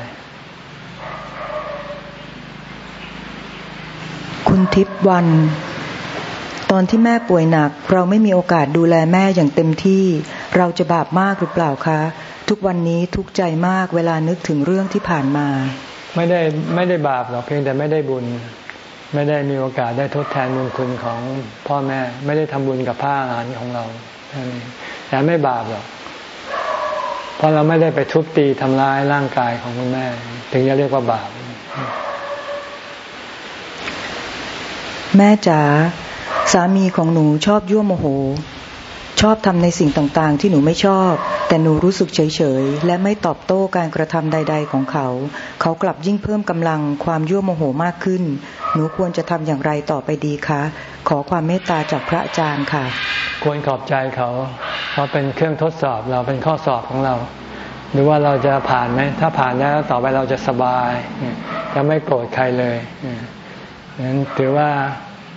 คุณทิพย์วัน ตอนที่แม่ป่วยหนัก เราไม่มีโอกาสดูแลแม่อย่างเต็มที่ เราจะบาปมากหรือเปล่าคะ ทุกวันนี้ทุกใจมากเวลานึกถึงเรื่องที่ผ่านมา ไม่ได้ไม่ได้บาปหรอกเพียงแต่ไม่ได้บุญ ไม่ได้มีโอกาสได้ทดแทนบุญคุณของพ่อแม่ ไม่ได้ทำบุญกับผ้าอาหารของเราแต่ไม่บาปหรอกเพราะเราไม่ได้ไปทุบตีทำร้ายร่างกายของคุณแม่ ถึงจะเรียกว่าบาป แม่จ๋าสามีของหนูชอบยั่วโมโห ชอบทำในสิ่งต่างๆ ที่หนูไม่ชอบ แต่หนูรู้สึกเฉยๆ และไม่ตอบโต้การกระทำใด ๆ ของเขา เขากลับยิ่งเพิ่มกำลังความยั่วโมโหมากขึ้น หนูควรจะทำอย่างไรต่อไปดีคะ ขอความเมตตาจากพระอาจารย์ค่ะ ควรขอบใจเขาเขาเป็นเครื่องทดสอบเราเป็นข้อสอบของเราหรือว่าเราจะผ่านไหมถ้าผ่านแล้วต่อไปเราจะสบายจะไม่โกรธใครเลย นั้นถือว่า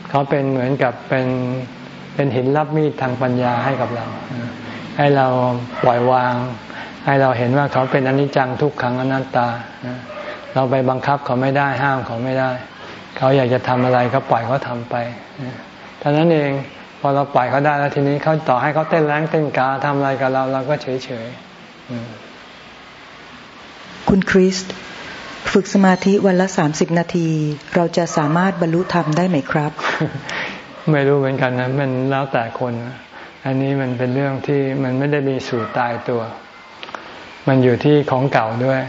เขาเป็นเหมือนกับเป็นเป็นหินรับมีดทางปัญญาให้กับเรา ให้เราปล่อยวาง ให้เราเห็นว่าเขาเป็นอนิจจังทุกขังอนัตตา เราไปบังคับเขาไม่ได้ห้ามเขาไม่ได้ เขาอยากจะทำอะไรก็ปล่อยเขาทำไปท่านั้นเองพอเราปล่อยเขาได้แล้วทีนี้เขาต่อให้เขาเต้นแรงเต้นกาทำอะไรกับเราเราก็เฉยเฉยคุณคริส ฝึกสมาธิวันละสามสิบนาที เราจะสามารถบรรลุธรรมได้ไหมครับ ไม่รู้เหมือนกันนะมันแล้วแต่คนอันนี้มันเป็นเรื่องที่มันไม่ได้มีสูตรตายตัว มันอยู่ที่ของเก่าด้วย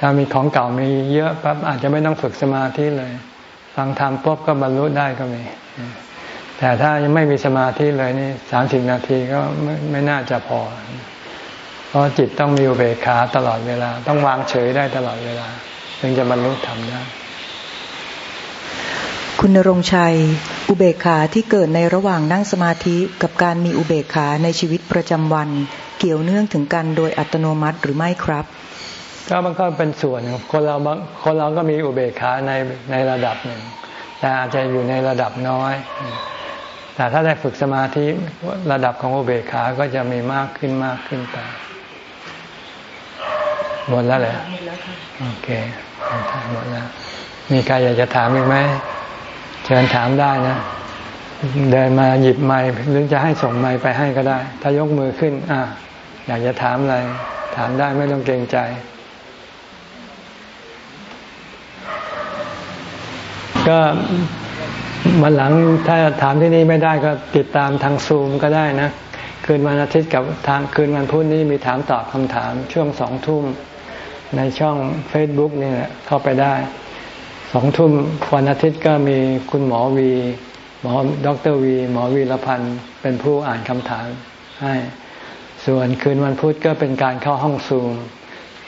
ถ้ามีของเก่ามีเยอะปั๊บอาจจะไม่ต้องฝึกสมาธิเลย ฟังธรรมปุ๊บก็บรรลุได้ก็มี แต่ถ้ายังไม่มีสมาธิเลยนี่สามสิบนาทีก็ไม่ไม่น่าจะพอ เพราะจิตต้องมีอุเบกขาตลอดเวลา ต้องวางเฉยได้ตลอดเวลา ถึงจะบรรลุธรรมได้ คุณนรงชัย อุเบกขาที่เกิดในระหว่างนั่งสมาธิกับการมีอุเบกขาในชีวิตประจำวัน เกี่ยวเนื่องถึงกันโดยอัตโนมัติหรือไม่ครับก็มันก็เป็นส่วนคนเราคนเราก็มีอุเบกขาในในระดับหนึ่งแต่อาจจะอยู่ในระดับน้อย แต่ถ้าได้ฝึกสมาธิระดับของอุเบกขาก็จะมีมากขึ้นมากขึ้นไป หมดแล้วเหรอหมดแล้วค่ะโอเคหมดแล้ว มีใครอยากจะถามอีกไหมเชิญถามได้นะ เดินมาหยิบไม้หรือจะให้ส่งไม้ไปให้ก็ได้ ถ้ายกมือขึ้น อะอยากจะถามอะไร ถามได้ไม่ต้องเกรงใจก็วันหลังถ้าถามที่นี่ไม่ได้ก็ติดตามทางซูมก็ได้นะ คืนวันอาทิตย์กับทางคืนวันพุธนี้มีถามตอบคำถามช่วงสองทุ่ม ในช่อง Facebook นี่แหละเข้าไปได้สองทุ่มวันอาทิตย์ก็มีคุณหมอวีหมอดรวี หมอวีรพันธ์เป็นผู้อ่านคำถามให้ส่วนคืนวันพุธก็เป็นการเข้าห้องซูม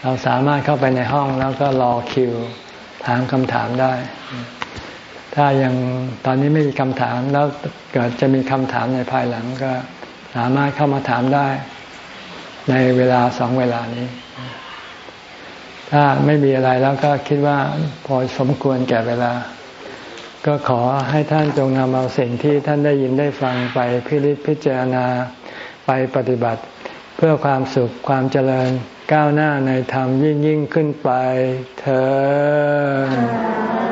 เราสามารถเข้าไปในห้องแล้วก็รอคิว ถามคำถามได้ ถ้ายังตอนนี้ไม่มีคำถามแล้วเกิดจะมีคำถามในภายหลังก็สามารถเข้ามาถามได้ ในเวลาสองเวลานี้ ถ้าไม่มีอะไรแล้วก็คิดว่าพอสมควรแก่เวลา ก็ขอให้ท่านจงนำเอาสิ่งที่ท่านได้ยินได้ฟังไปพิริพิจารณาไปปฏิบัติ เพื่อความสุขความเจริญก้าวหน้าในธรรมยิ่งยิ่งขึ้นไปเธอ